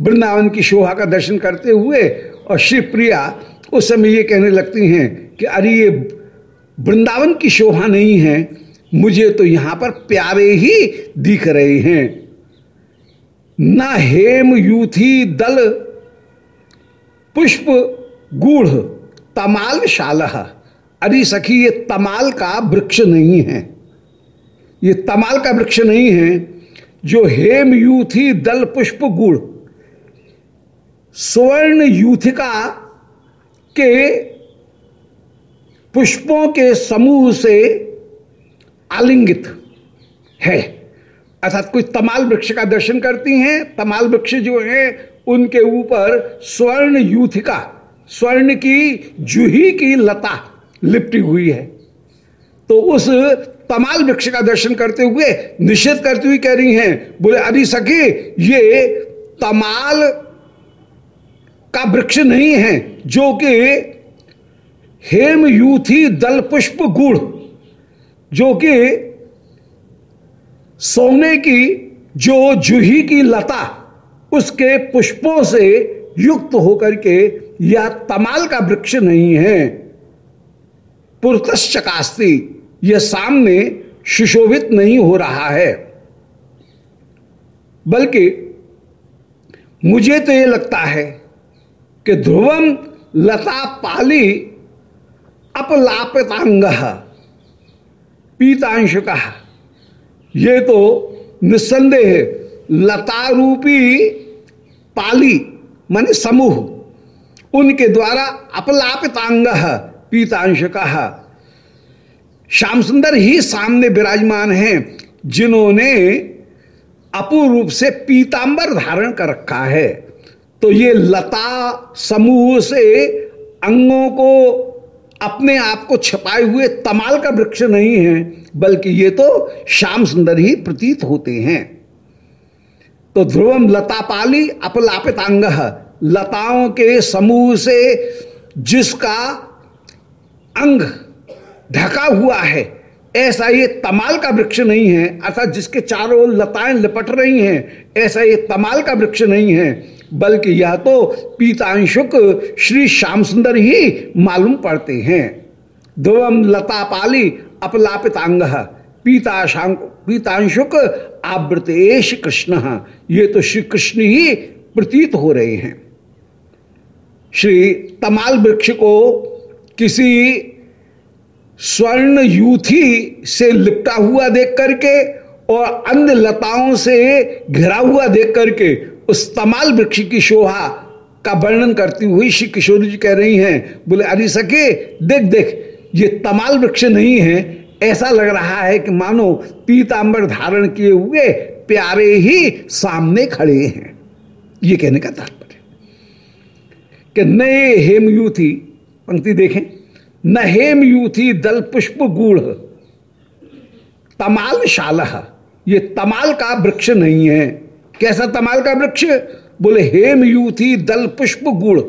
वृंदावन की शोभा का दर्शन करते हुए और श्री प्रिया उस समय ये कहने लगती हैं कि अरे ये वृंदावन की शोभा नहीं है, मुझे तो यहाँ पर प्यारे ही दिख रहे हैं। न हेम यूथी दल, पुष्प गूढ़, तमाल शाल अरे सखी, ये तमाल का वृक्ष नहीं है। ये तमाल का वृक्ष नहीं है, जो हेम यूथी दल, पुष्प गुड़ स्वर्ण यूथिका के पुष्पों के समूह से आलिंगित है। अर्थात कोई तमाल वृक्ष का दर्शन करती हैं, तमाल वृक्ष जो है, उनके ऊपर स्वर्ण यूथिका, स्वर्ण की जूही की लता लिपटी हुई है। तो उस तमाल वृक्ष का दर्शन करते हुए, निषेध करती हुई कह रही हैं, बोले, अरे सखी, ये तमाल का वृक्ष नहीं है, जो कि हेम यूथी दल पुष्प गुड़, जो कि सोने की, जो जूही की लता, उसके पुष्पों से युक्त होकर के यह तमाल का वृक्ष नहीं है। पुरतश्चकास्ती यह सामने सुशोभित नहीं हो रहा है। बल्कि मुझे तो यह लगता है कि ध्रुवम लता पाली अपलापितांग पीतांश का ये तो निस्संदेह लता रूपी पाली, माने समूह, उनके द्वारा अपलापितांग पीतांश का श्याम सुंदर ही सामने विराजमान हैं, जिन्होंने अपूर्व से पीतांबर धारण कर रखा है। तो ये लता समूह से अंगों को अपने आप को छपाए हुए तमाल का वृक्ष नहीं है, बल्कि ये तो श्याम सुंदर ही प्रतीत होते हैं। तो ध्रुवम लता पाली अपलापितांग, लताओं के समूह से जिसका अंग ढका हुआ है, ऐसा ये तमाल का वृक्ष नहीं है, अर्थात जिसके चारों लताएँ लिपट रही हैं, ऐसा ये तमाल का वृक्ष नहीं है। बल्कि यह तो पीतांशुक श्री श्याम सुंदर ही मालूम पड़ते हैं। ध्रुवम लता पाली अपलापितांग पीताशांक पीतांशुक आवृतेश कृष्ण। ये तो श्री कृष्ण ही प्रतीत हो रहे हैं। श्री तमाल वृक्ष को किसी स्वर्ण यूथी से लिपटा हुआ देख करके और अन्य लताओं से घिरा हुआ देख करके उस तमाल वृक्ष की शोभा का वर्णन करती हुई श्री किशोरी जी कह रही हैं, बोले, अरे सके, देख देख, ये तमाल वृक्ष नहीं है। ऐसा लग रहा है कि मानो पीतांबर धारण किए हुए प्यारे ही सामने खड़े हैं। ये कहने का तात्पर्य कि नए हेमयूथी, पंक्ति देखें, न हेम यूथी दल पुष्प गूढ़ तमाल शाल ये तमाल का वृक्ष नहीं है। कैसा तमाल का वृक्ष? बोले, हेम यूथी दल पुष्प गुड़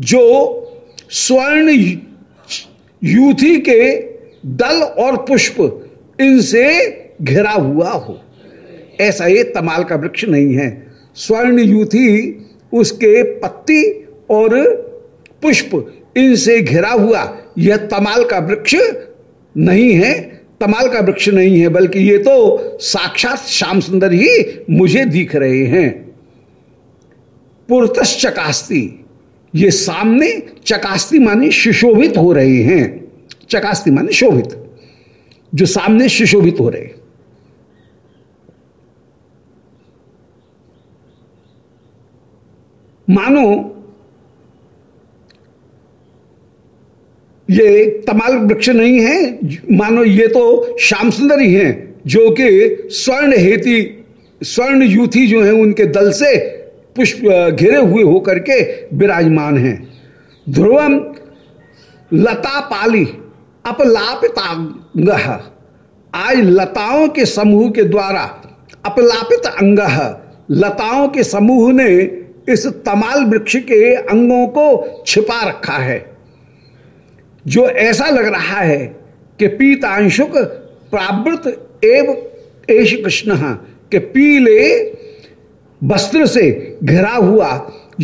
जो स्वर्ण यूथी के दल और पुष्प इनसे घिरा हुआ हो। ऐसा ये तमाल का वृक्ष नहीं है। स्वर्ण यूथी उसके पत्ती और पुष्प इनसे घिरा हुआ। यह तमाल का वृक्ष नहीं है। तमाल का वृक्ष नहीं है, बल्कि ये तो साक्षात श्याम सुंदर ही मुझे दिख रहे हैं। पुरतश चकास्ती। ये सामने चकास्ती माने सुशोभित हो रहे हैं। चकास्ती माने शोभित। जो सामने सुशोभित हो रहे। मानो ये तमाल वृक्ष नहीं है। मानो ये तो श्याम सुंदर ही हैं जो कि स्वर्ण हेती, स्वर्ण यूथी जो है उनके दल से पुष्प घिरे हुए होकर के विराजमान हैं। ध्रुवम लता पाली अपलापितांग। आज लताओं के समूह के द्वारा अपलापित अंग। लताओं के समूह ने इस तमाल वृक्ष के अंगों को छिपा रखा है। जो ऐसा लग रहा है कि पीतांशुक प्रावृत एव एश कृष्ण के पीले वस्त्र से घिरा हुआ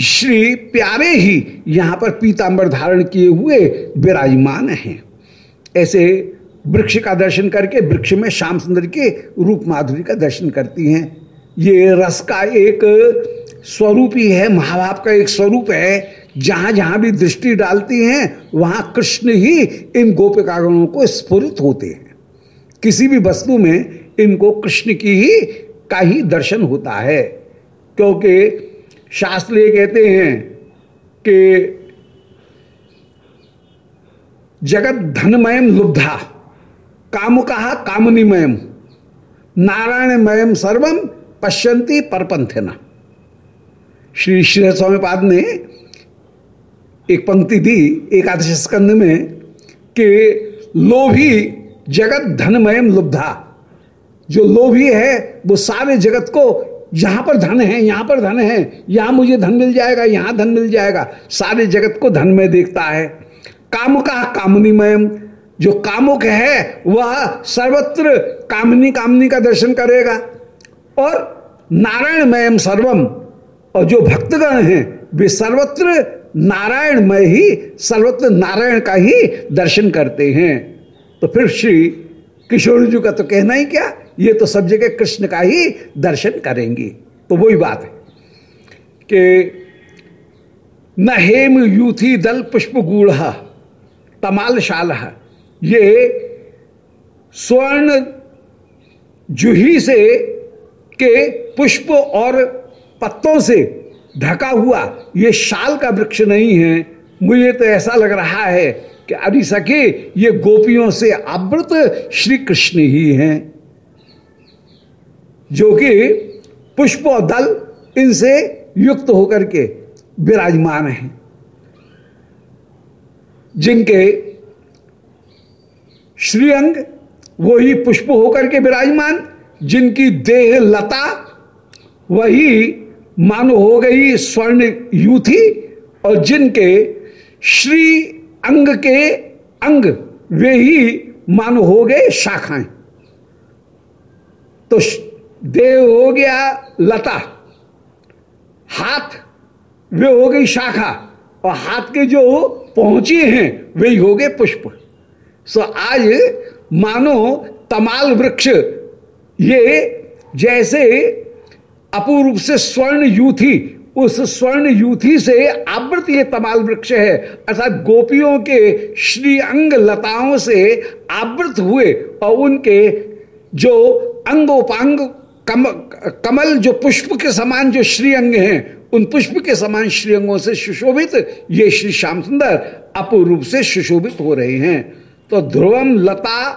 श्री प्यारे ही यहाँ पर पीतांबर धारण किए हुए विराजमान हैं। ऐसे वृक्ष का दर्शन करके, वृक्ष में श्याम सुंदर के रूप माधुरी का दर्शन करती हैं। ये रस का एक स्वरूप ही है महाभाव का एक स्वरूप है। जहाँ जहाँ भी दृष्टि डालती हैं, वहाँ कृष्ण ही इन गोपिकागणों को स्फुरित होते हैं। किसी भी वस्तु में इनको कृष्ण की ही का ही दर्शन होता है, क्योंकि शास्त्र ये कहते हैं कि जगत धनमयम लुब्धा काम कामुका कामनीमयम, नारायणमयम सर्वम पश्यंती परपंथना श्री श्री स्वामी पाद ने एक पंक्ति दी एकादश स्कंद में कि लोभी जगत धनमयम लुब्धा। जो लोभी है, वो सारे जगत को यहाँ पर धन है, यहाँ पर धन है। यहाँ मुझे धन मिल जाएगा, यहाँ धन मिल जाएगा। सारे जगत को धन में देखता है। काम का कामनीमयम। जो कामुक है, वह सर्वत्र कामनी कामनी का दर्शन करेगा। और नारायणमयम सर्वम। और जो भक्तगण हैं, वे सर्वत्र नारायणमय ही सर्वत्र नारायण का ही दर्शन करते हैं। तो फिर श्री किशोर जी का तो कहना ही क्या, ये तो सब जगह कृष्ण का ही दर्शन करेंगी। तो वही बात है कि न हेम यूथी दल पुष्प गूढ़ तमालशाल, ये स्वर्ण जूही से के पुष्प और पत्तों से ढका हुआ, ये शाल का वृक्ष नहीं है। मुझे तो ऐसा लग रहा है कि अरे सके ये गोपियों से आवृत श्री कृष्ण ही हैं। जो कि पुष्प दल इनसे युक्त होकर के विराजमान हैं। जिनके श्रीअंग वही पुष्प होकर के विराजमान, जिनकी देह लता वही मानो हो गई स्वर्ण यूथी और जिनके श्री अंग के अंग वे ही मानो हो गए शाखाएँ। तो देव हो गया लता, हाथ वे हो गई शाखा और हाथ के जो पहुँचे हैं वे हो गए पुष्प। सो आज मानो तमाल वृक्ष, ये जैसे अपूर्व से स्वर्ण यूथी उस स्वर्ण यूथी से आवृत ये तमाल वृक्ष है। अर्थात गोपियों के श्री अंग लताओं से आवृत हुए और उनके जो अंगोपांग कम, कमल जो पुष्प के समान जो श्री अंग हैं उन पुष्प के समान श्रीअंगों से सुशोभित ये श्री श्याम सुंदर अपूर्व से सुशोभित हो रहे हैं। तो ध्रुवम लता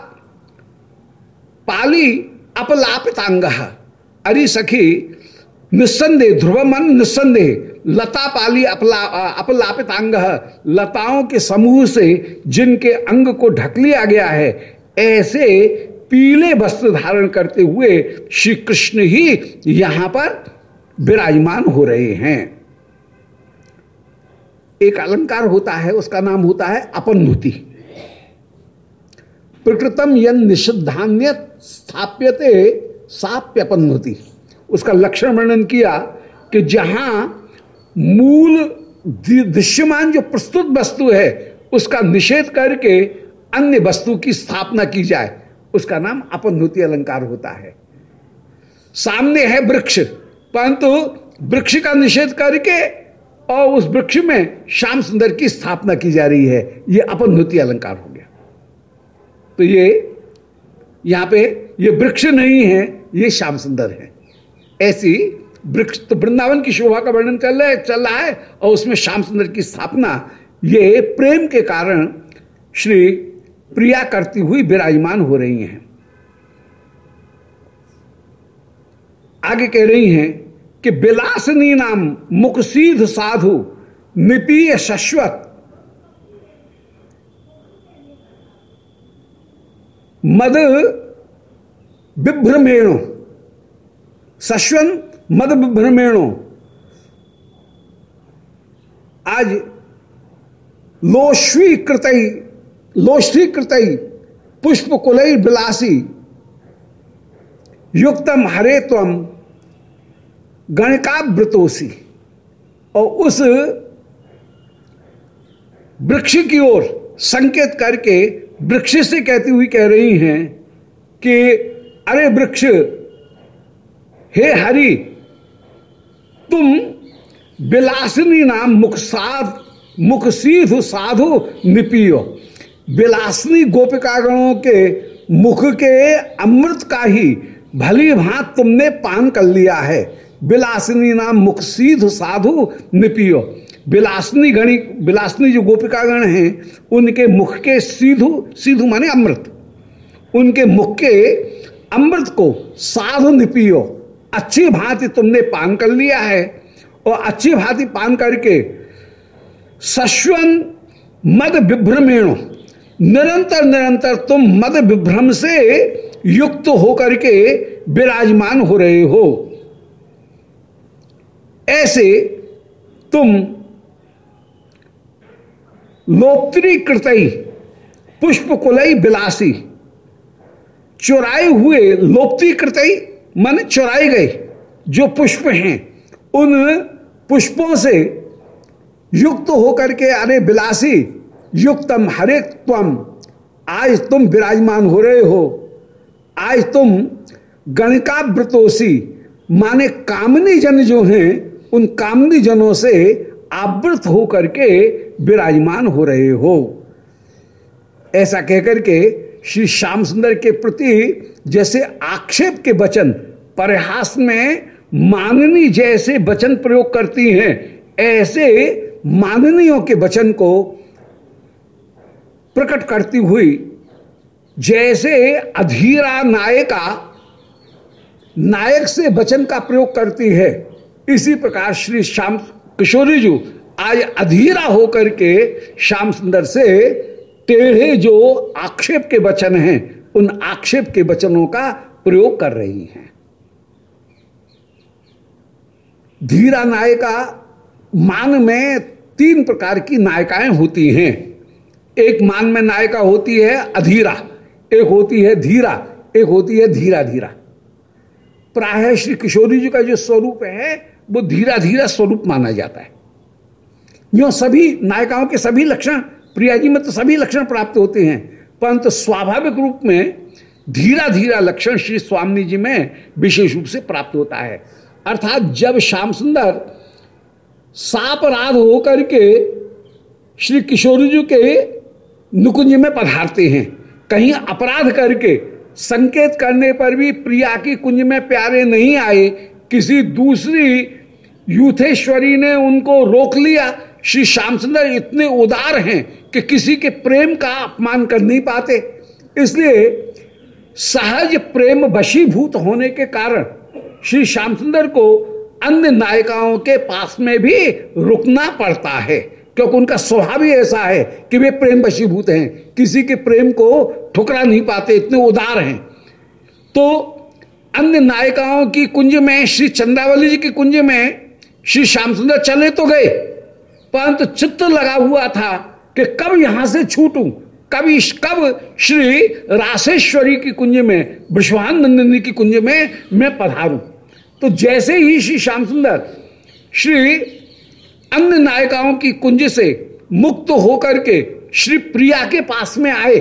पाली अपलापितांग। अरे सखी निस्संदेह ध्रुवमन, निस्संदेह लता पाली अपला अपलापितांग लताओं के समूह से जिनके अंग को ढक लिया गया है, ऐसे पीले वस्त्र धारण करते हुए श्री कृष्ण ही यहाँ पर विराजमान हो रहे हैं। एक अलंकार होता है, उसका नाम होता है अपन्नुति प्रकृतम यन निषिद्धान्य स्थाप्यते साप्यपन्नुति उसका लक्षण वर्णन किया कि जहाँ मूल दृश्यमान जो प्रस्तुत वस्तु है, उसका निषेध करके अन्य वस्तु की स्थापना की जाए, उसका नाम अपन्नुति अलंकार होता है। सामने है वृक्ष, परंतु वृक्ष का निषेध करके और उस वृक्ष में श्याम सुंदर की स्थापना की जा रही है यह अपन्नुति अलंकार हो गया। तो ये, यहाँ पे ये वृक्ष नहीं है, ये श्याम सुंदर है। ऐसी वृक्ष तो वृंदावन की शोभा का वर्णन रहा है चल रहा है, और उसमें श्याम सुंदर की स्थापना। ये प्रेम के कारण श्री प्रिया करती हुई विराजमान हो रही हैं। आगे कह रही हैं कि बिलासनी नाम मुखसीध साधु निपीय शश्वत। मद विभ्रमेणु। सश्वन मद भ्रमेणो। आज लोश्वीकृत लोश्वीकृत पुष्प कुलई बिलासी। युक्तम हरे तम गणकाव्रतोसी और उस वृक्ष की ओर संकेत करके वृक्ष से कहती हुई कह रही हैं कि, अरे वृक्ष हे हरि, तुम बिलासनी नाम मुख साध, मुख सीध साधु निपियो। बिलासनी गोपिकागणों के मुख के अमृत का ही भली भांत तुमने पान कर लिया है। बिलासनी नाम मुख सीध साधु निपियो। बिलासनी गणी, बिलासनी जो गोपिका गण हैं, उनके मुख के सीधु सीधु माने अमृत। उनके मुख के अमृत को साधु निपियो। अच्छी भांति तुमने पान कर लिया है। और अच्छी भांति पान करके सश्वन मद विभ्रमेण, निरंतर निरंतर तुम मद विभ्रम से युक्त होकर के विराजमान हो रहे हो। ऐसे तुम लोप्तरीकृत पुष्प कुलई बिलासी चुराए हुए लोप्तीकृत मन चुराए गए, जो पुष्प हैं, उन पुष्पों से युक्त होकर के, अरे बिलासी, युक्तम हरे तम आज तुम विराजमान हो रहे हो। आज तुम गणकाव्रतोसी, माने कामनी जन जो हैं, उन कामनी जनों से आवृत होकर के विराजमान हो रहे हो। ऐसा कहकर के श्री श्याम सुंदर के प्रति जैसे आक्षेप के वचन, परिहास में माननी जैसे वचन प्रयोग करती हैं, ऐसे माननीयों के वचन को प्रकट करती हुई, जैसे अधीरा नायिका, नायक से वचन का प्रयोग करती है। इसी प्रकार श्री श्याम किशोरी जी आज अधीरा होकर के श्याम सुंदर से टेढ़े जो आक्षेप के वचन हैं, उन आक्षेप के वचनों का प्रयोग कर रही हैं। धीरा नायिका, मान में तीन प्रकार की नायिकाएँ होती हैं। एक मान में नायिका होती है अधीरा, एक होती है धीरा, एक होती है धीरा धीरा। प्राय श्री किशोरी जी का जो स्वरूप है, वो धीरा धीरा स्वरूप माना जाता है। यो सभी नायिकाओं के सभी लक्षण प्रिया जी, में तो सभी लक्षण प्राप्त होते हैं, परंतु स्वाभाविक रूप में धीरा धीरा लक्षण श्री स्वामी जी में विशेष रूप से प्राप्त होता है। अर्थात जब श्याम सुंदर सापराध होकर के श्री किशोर जी के नुकुंज में पधारते हैं, कहीं अपराध करके संकेत करने पर भी प्रिया की कुंज में प्यारे नहीं आए, किसी दूसरी यूथेश्वरी ने उनको रोक लिया श्री श्याम सुंदर इतने उदार हैं कि किसी के प्रेम का अपमान कर नहीं पाते। इसलिए सहज प्रेम वशीभूत होने के कारण श्री श्याम सुंदर को अन्य नायिकाओं के पास में भी रुकना पड़ता है, क्योंकि उनका स्वभाव ही ऐसा है कि वे प्रेम वशीभूत हैं। किसी के प्रेम को ठुकरा नहीं पाते, इतने उदार हैं। तो अन्य नायिकाओं की कुंज में, श्री चंद्रावली जी की कुंज में श्री श्याम सुंदर चले तो गए। परंतु चित्त लगा हुआ था कि कब यहाँ से छूटू? कब कब श्री राशेश्वरी की कुंज में, विश्वान नंदिनी की कुंज में मैं पधारू? तो जैसे ही श्री श्याम सुंदर श्री अन्य नायिकाओं की कुंज से मुक्त होकर के श्री प्रिया के पास में आए,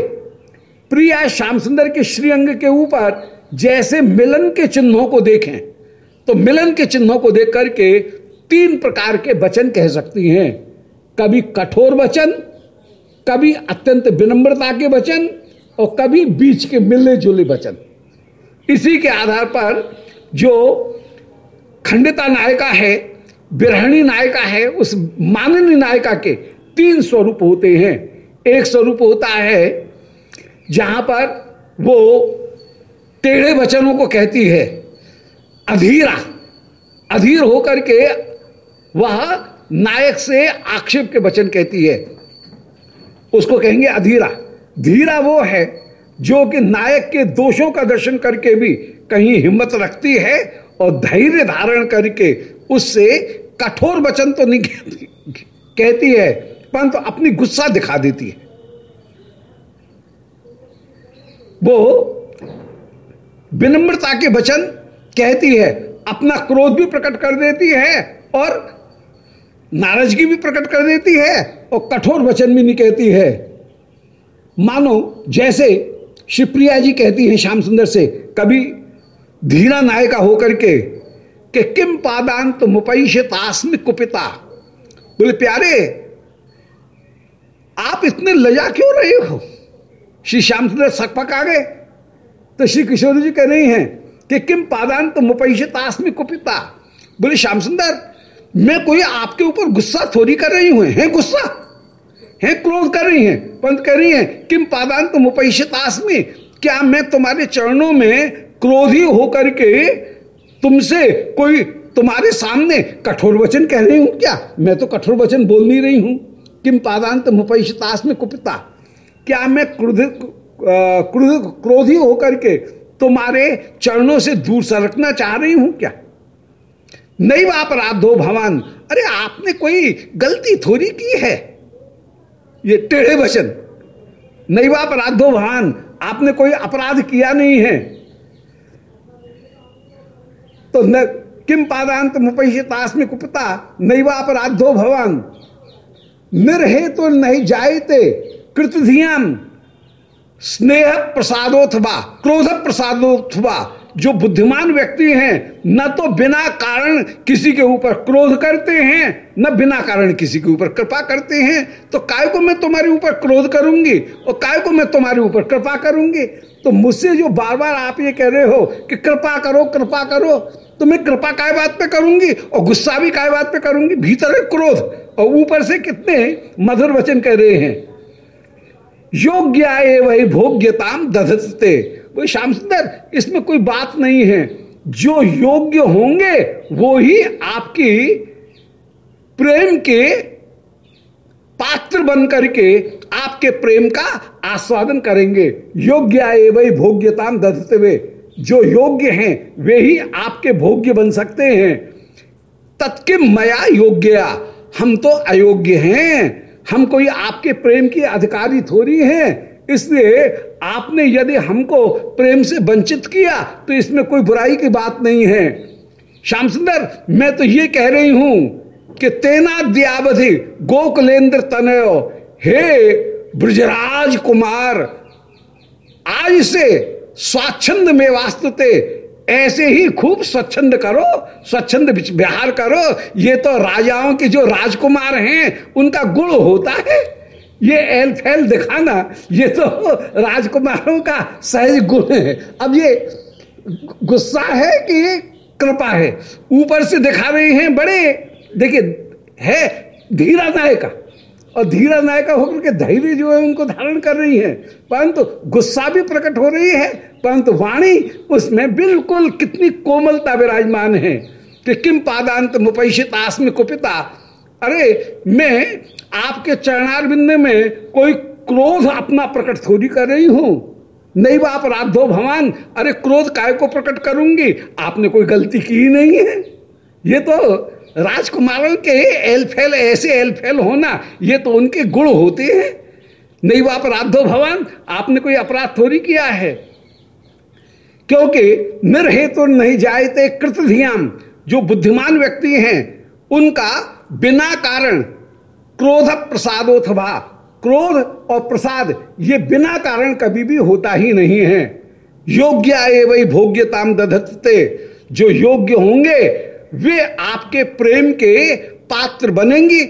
प्रिया श्याम सुंदर के श्रीअंग के ऊपर जैसे मिलन के चिन्हों को देखें तो मिलन के चिन्हों को देख करके तीन प्रकार के वचन कह सकती हैं। कभी कठोर वचन, कभी अत्यंत विनम्रता के वचन, और कभी बीच के मिले जुले वचन। इसी के आधार पर जो खंडिता नायिका है, बिरहणी नायिका है, उस माननी नायिका के तीन स्वरूप होते हैं। एक स्वरूप होता है जहाँ पर वो टेढ़े वचनों को कहती है। अधीरा, अधीर होकर के वह नायक से आक्षेप के वचन कहती है। उसको कहेंगे अधीरा। धीरा वो है जो कि नायक के दोषों का दर्शन करके भी कहीं हिम्मत रखती है और धैर्य धारण करके उससे कठोर वचन तो नहीं कहती, कहती है परंतु तो अपनी गुस्सा दिखा देती है। वो विनम्रता के वचन कहती है अपना क्रोध भी प्रकट कर देती है और नाराज़गी भी प्रकट कर देती है और कठोर वचन भी नहीं कहती है। मानो, जैसे शिवप्रिया जी कहती हैं श्याम सुंदर से, कभी धीरा नायिका होकर के, कि किम पादांत मुपैश तास्मिक कुपिता। बोले, प्यारे, आप इतने लजा क्यों रहे हो? श्री श्याम सुंदर सकपक आ गए। तो श्री किशोर जी कह रही हैं कि किम पादांत मुपैश तास्मिक कुपिता। बोले, श्याम सुंदर मैं कोई आपके ऊपर गुस्सा थोड़ी कर रही हूँ? है गुस्सा? है क्रोध कर रही हैं? पंत कह रही हैं? किम पादांत मुपैशतास में? क्या मैं तुम्हारे चरणों में क्रोधी होकर के तुमसे कोई तुम्हारे सामने कठोर वचन कह रही हूँ क्या? मैं तो कठोर वचन बोल नहीं रही हूँ। किम पादांत मुपैशतास में कुपिता? क्या मैं क्रोध, क्रोधी होकर के तुम्हारे चरणों से दूर सरकना चाह रही हूँ क्या? नहीं अपराधो भवान। अरे आपने कोई गलती थोड़ी की है? ये टेढ़े वचन। नहीं अपराधो भवन, आपने कोई अपराध किया नहीं है। तो न किम पादांत मुपैतास में कुपता नहीं अपराधो भवान। निर्हे तो नहीं जायते कृतधियाम स्नेह प्रसादोथवा क्रोध प्रसादोथवा जो बुद्धिमान व्यक्ति हैं, न तो बिना कारण किसी के ऊपर क्रोध करते हैं, न बिना कारण किसी के ऊपर कृपा करते हैं। तो काय को मैं तुम्हारे ऊपर क्रोध करूँगी और काय को मैं तुम्हारे ऊपर कृपा करूँगी? तो मुझसे जो बार बार आप ये कह रहे हो कि कृपा करो कृपा करो तो मैं कृपा काय बात पे करूँगी और गुस्सा भी काय बात पे करूँगी? भीतर है क्रोध और ऊपर से कितने मधुर वचन कह रहे हैं। योग्य वही भोग्यताम दधते। वही श्याम सुंदर, इसमें कोई बात नहीं है। जो योग्य होंगे, वो ही आपकी प्रेम के पात्र बन करके आपके प्रेम का आस्वादन करेंगे। योग्य आए वही भोग्यताम दधते हुए जो योग्य हैं, वे ही आपके भोग्य बन सकते हैं। तत्किम मया योग्य। हम तो अयोग्य हैं। हम कोई आपके प्रेम की अधिकारी थोड़ी हैं। इसलिए आपने यदि हमको प्रेम से वंचित किया तो इसमें कोई बुराई की बात नहीं है। श्याम सुंदर, मैं तो ये कह रही हूँ कि तेना द्यावधि गोकुलेंद्र तनयो, हे ब्रजराज कुमार, आज से स्वाच्छंद में वास्तुते, ऐसे ही खूब स्वच्छंद करो, स्वच्छंद विहार करो। ये तो राजाओं के जो राजकुमार हैं, उनका गुण होता है। ये एल फैल दिखाना, ये तो राजकुमारों का सहज गुण है। अब ये गुस्सा है कि ये कृपा है? ऊपर से दिखा रहे हैं बड़े। देखिए, है धीरा नायका। और धीरा नायका होकर के धैर्य जो है उनको धारण कर रही है। परंतु गुस्सा भी प्रकट हो रही है। परंतु वाणी, उसमें बिल्कुल कितनी कोमलता विराजमान है कि किम पादांत मुपैशित आसम कुपिता। अरे, मैं आपके चरणारविंद में कोई क्रोध अपना प्रकट थोड़ी कर रही हूँ? नहीं बाप राधो भगवान अरे क्रोध काय को प्रकट करूँगी? आपने कोई गलती की ही नहीं है। ये तो राजकुमारों के एलफेल, ऐसे एलफेल होना, ये तो उनके गुण होते हैं। नहीं बाप राधो भगवान आपने कोई अपराध थोड़ी किया है? क्योंकि निर्हेतु तो नहीं जायते कृतधियाम जो बुद्धिमान व्यक्ति हैं, उनका बिना कारण क्रोध प्रसादोथवा क्रोध और प्रसाद, ये बिना कारण कभी भी होता ही नहीं है। योग्य आए वही भोग्यताम दधते जो योग्य होंगे, वे आपके प्रेम के पात्र बनेंगी।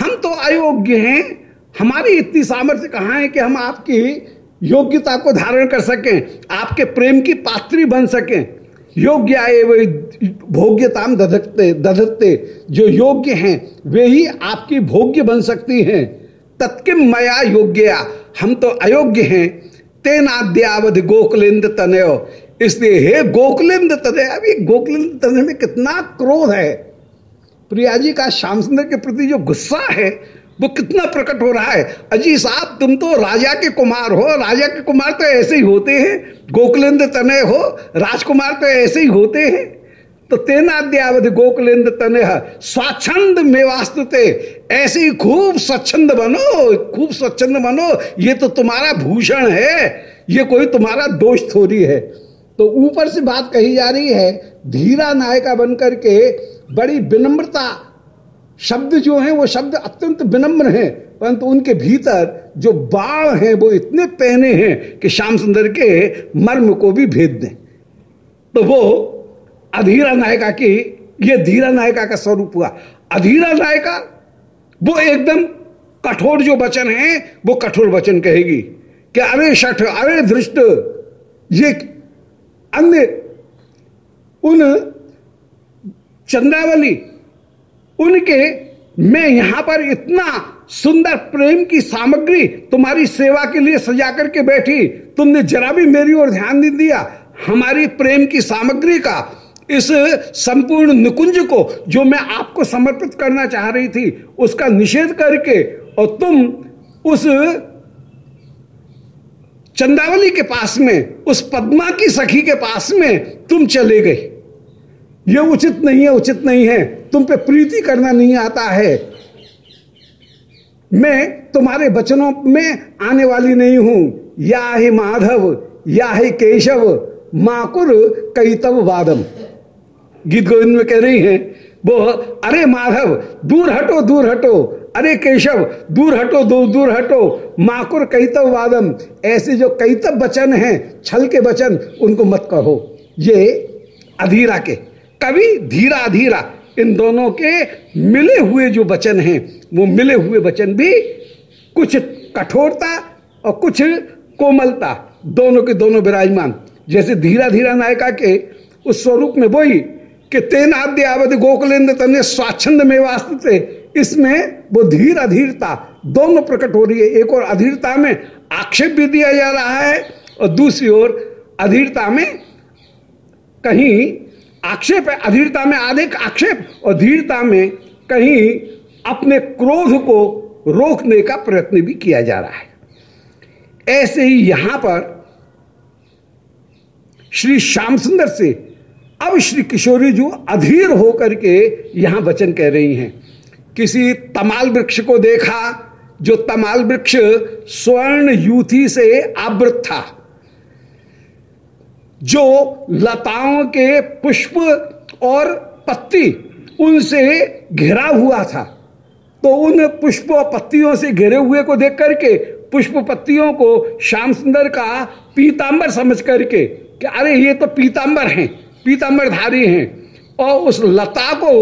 हम तो अयोग्य हैं। हमारी इतनी सामर्थ्य कहाँ है कि हम आपकी योग्यता को धारण कर सकें, आपके प्रेम की पात्री बन सकें। योग्य आए वे भोग्यताम दधकते दधकते। जो योग्य हैं, वे ही आपकी भोग्य बन सकती हैं। तत्किम मया योग्य हम तो अयोग्य हैं। तेनाद्यावधि गोकुलिंद तनयो। इसलिए हे गोकुलिंद तनय अभी गोकुलिंद तनय में कितना क्रोध है। प्रिया जी का श्याम सुंदर के प्रति जो गुस्सा है वो कितना प्रकट हो रहा है? अजी साहब तुम तो राजा के कुमार हो, राजा के कुमार तो ऐसे ही होते हैं। गोकुलेंद्र तनय हो, राजकुमार तो ऐसे ही होते हैं। तो तेनाद्यावधि गोकुलेंद्र तनय, स्वच्छंद में वास्तुते ऐसे ही खूब स्वच्छंद बनो, खूब स्वच्छंद बनो। ये तो तुम्हारा भूषण है, ये कोई तुम्हारा दोष थोड़ी है। तो ऊपर से बात कही जा रही है, धीरा नायिका बनकर के बड़ी विनम्रता शब्द जो हैं, वो शब्द अत्यंत विनम्र हैं, परंतु उनके भीतर जो बाढ़ हैं, वो इतने पहने हैं कि श्याम सुंदर के मर्म को भी भेद दें। तो वो अधीरा नायिका की, ये धीरा नायिका का स्वरूप हुआ। अधीरा नायिका, वो एकदम कठोर जो वचन है, वो कठोर वचन कहेगी कि अरे शठ, अरे धृष्ट, ये अन्य, उन चंद्रावली उनके, मैं यहाँ पर इतना सुंदर प्रेम की सामग्री तुम्हारी सेवा के लिए सजा करके बैठी, तुमने जरा भी मेरी ओर ध्यान नहीं दिया। हमारी प्रेम की सामग्री का इस संपूर्ण निकुंज को जो मैं आपको समर्पित करना चाह रही थी, उसका निषेध करके और तुम उस चंदावली के पास में, उस पद्मा की सखी के पास में तुम चले गए। ये उचित नहीं है, उचित नहीं है। तुम पे प्रीति करना नहीं आता है। मैं तुम्हारे वचनों में आने वाली नहीं हूँ। या ही माधव, या ही केशव, माकुर कई तब वादम। गीत गोविंद में कह रही हैं वो अरे माधव, दूर हटो दूर हटो। अरे केशव, दूर हटो, दूर दूर हटो। माकुर कैतव वादम, ऐसे जो कैतव वचन हैं, छल के वचन, उनको मत कहो। ये अधीरा के कवि धीरा धीरा इन दोनों के मिले हुए जो वचन हैं, वो मिले हुए वचन भी कुछ कठोरता और कुछ कोमलता, दोनों के दोनों विराजमान। जैसे धीरा धीरा नायिका के उस स्वरूप में वही कि तेन आद्य अवधि गोकुलेंद्र तने स्वाच्छंद में वास्तव इसमें वो धीर अधीरता दोनों प्रकट हो रही है। एक और अधीरता में आक्षेप भी दिया जा रहा है और दूसरी ओर अधीरता में कहीं आक्षेप है, अधीरता में अधिक आक्षेप, और धीरता में कहीं अपने क्रोध को रोकने का प्रयत्न भी किया जा रहा है। ऐसे ही यहाँ पर श्री श्याम सुंदर से अब श्री किशोरी जो अधीर होकर के यहाँ वचन कह रही हैं, किसी तमाल वृक्ष को देखा, जो तमाल वृक्ष स्वर्ण यूथी से आवृत था। जो लताओं के पुष्प और पत्ती उनसे घिरा हुआ था। तो उन पुष्प और पत्तियों से घिरे हुए को देख करके, पुष्प पत्तियों को श्याम सुंदर का पीतांबर समझ करके कि अरे ये तो पीतांबर हैं पीतांबर धारी हैं। और उस लता को,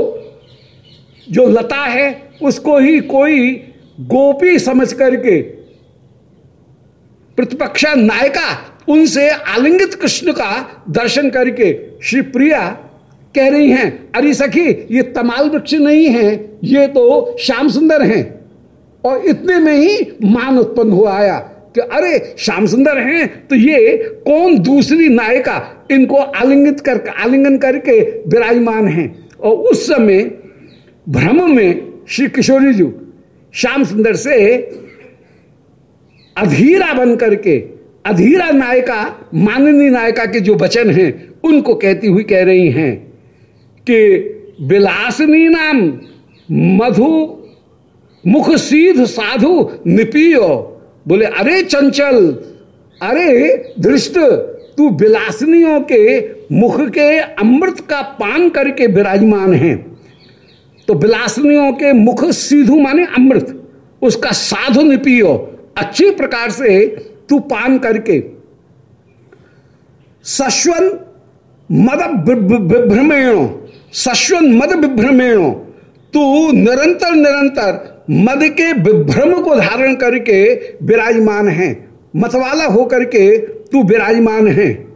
जो लता है, उसको ही कोई गोपी समझ करके प्रतिपक्षा नायिका उनसे आलिंगित कृष्ण का दर्शन करके श्री प्रिया कह रही हैं, अरे सखी, ये तमाल वृक्ष नहीं है, ये तो श्याम सुंदर हैं। और इतने में ही मान उत्पन्न हो आया कि, अरे, श्याम सुंदर हैं तो ये कौन दूसरी नायिका? इनको आलिंगित कर, आलिंगन करके विराजमान हैं। और उस समय भ्रम में श्री किशोरी जी, श्याम सुंदर से अधीरा बन करके, अधीरा नायिका, माननीय नायिका के जो वचन हैं, उनको कहती हुई कह रही हैं कि विलासनी नाम, मधु, मुख सीध साधु, निपियो। बोले, अरे चंचल, अरे धृष्ट, तू विलासनियों के मुख के अमृत का पान करके विराजमान है। तो विलासनियों के मुख सीधु माने अमृत, उसका साधु निपियो। अच्छी प्रकार से तू पान करके सश्वन मद विभ्रमेणो सश्वन मद विभ्रमेणो तू निरंतर निरंतर मद के विभ्रम को धारण करके विराजमान है। मतवाला होकर के तू विराजमान है।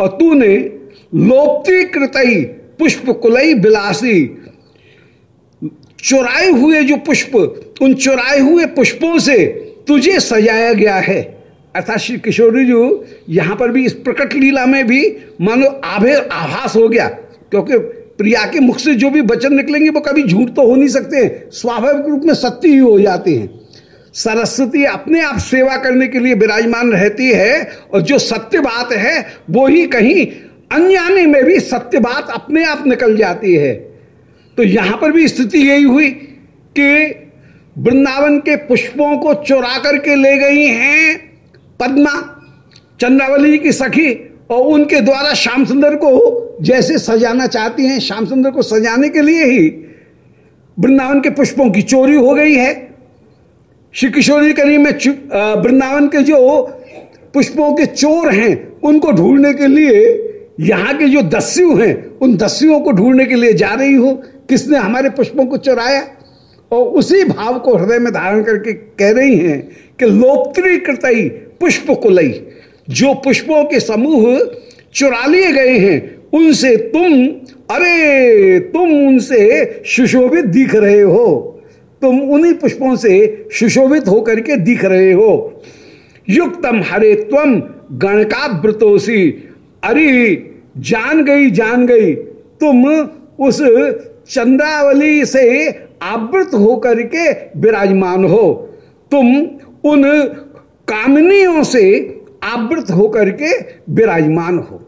और तूने लोप्ती कृतई पुष्प कुलई बिलासी चुराए हुए जो पुष्प, उन चुराए हुए पुष्पों से तुझे सजाया गया है। अर्थात श्री किशोरी जी, यहाँ पर भी इस प्रकट लीला में भी मानो आभे आभास हो गया, क्योंकि प्रिया के मुख से जो भी वचन निकलेंगे, वो कभी झूठ तो हो नहीं सकते हैं। स्वाभाविक रूप में सत्य ही हो जाते हैं। सरस्वती अपने आप सेवा करने के लिए विराजमान रहती है, और जो सत्य बात है, वो ही कहीं अनजाने में भी सत्य बात अपने आप निकल जाती है। तो यहाँ पर भी स्थिति यही हुई कि वृंदावन के पुष्पों को चुरा करके ले गई हैं पद्मा, चंद्रावली की सखी और उनके द्वारा श्याम सुंदर को जैसे सजाना चाहती हैं, श्याम सुंदर को सजाने के लिए ही वृंदावन के पुष्पों की चोरी हो गई है। श्री किशोरी करी में वृंदावन के जो पुष्पों के चोर हैं, उनको ढूँढने के लिए यहाँ के जो दस्यु हैं, उन दस्युओं को ढूँढने के लिए जा रही हो। किसने हमारे पुष्पों को चुराया? और उसी भाव को हृदय में धारण करके कह रही हैं कि लोकत्री कृतई पुष्प कुलई जो पुष्पों के समूह चुरा लिए गए हैं, उनसे तुम, अरे, तुम उनसे सुशोभित दिख रहे हो। तुम उन्हीं पुष्पों से सुशोभित होकर के दिख रहे हो। युक्तम हरे तुम गणकाव्रतोसी अरे, जान गई जान गई। तुम उस चंद्रावली से आवृत होकर के विराजमान हो। तुम उन कामनियों से आवृत होकर के विराजमान हो।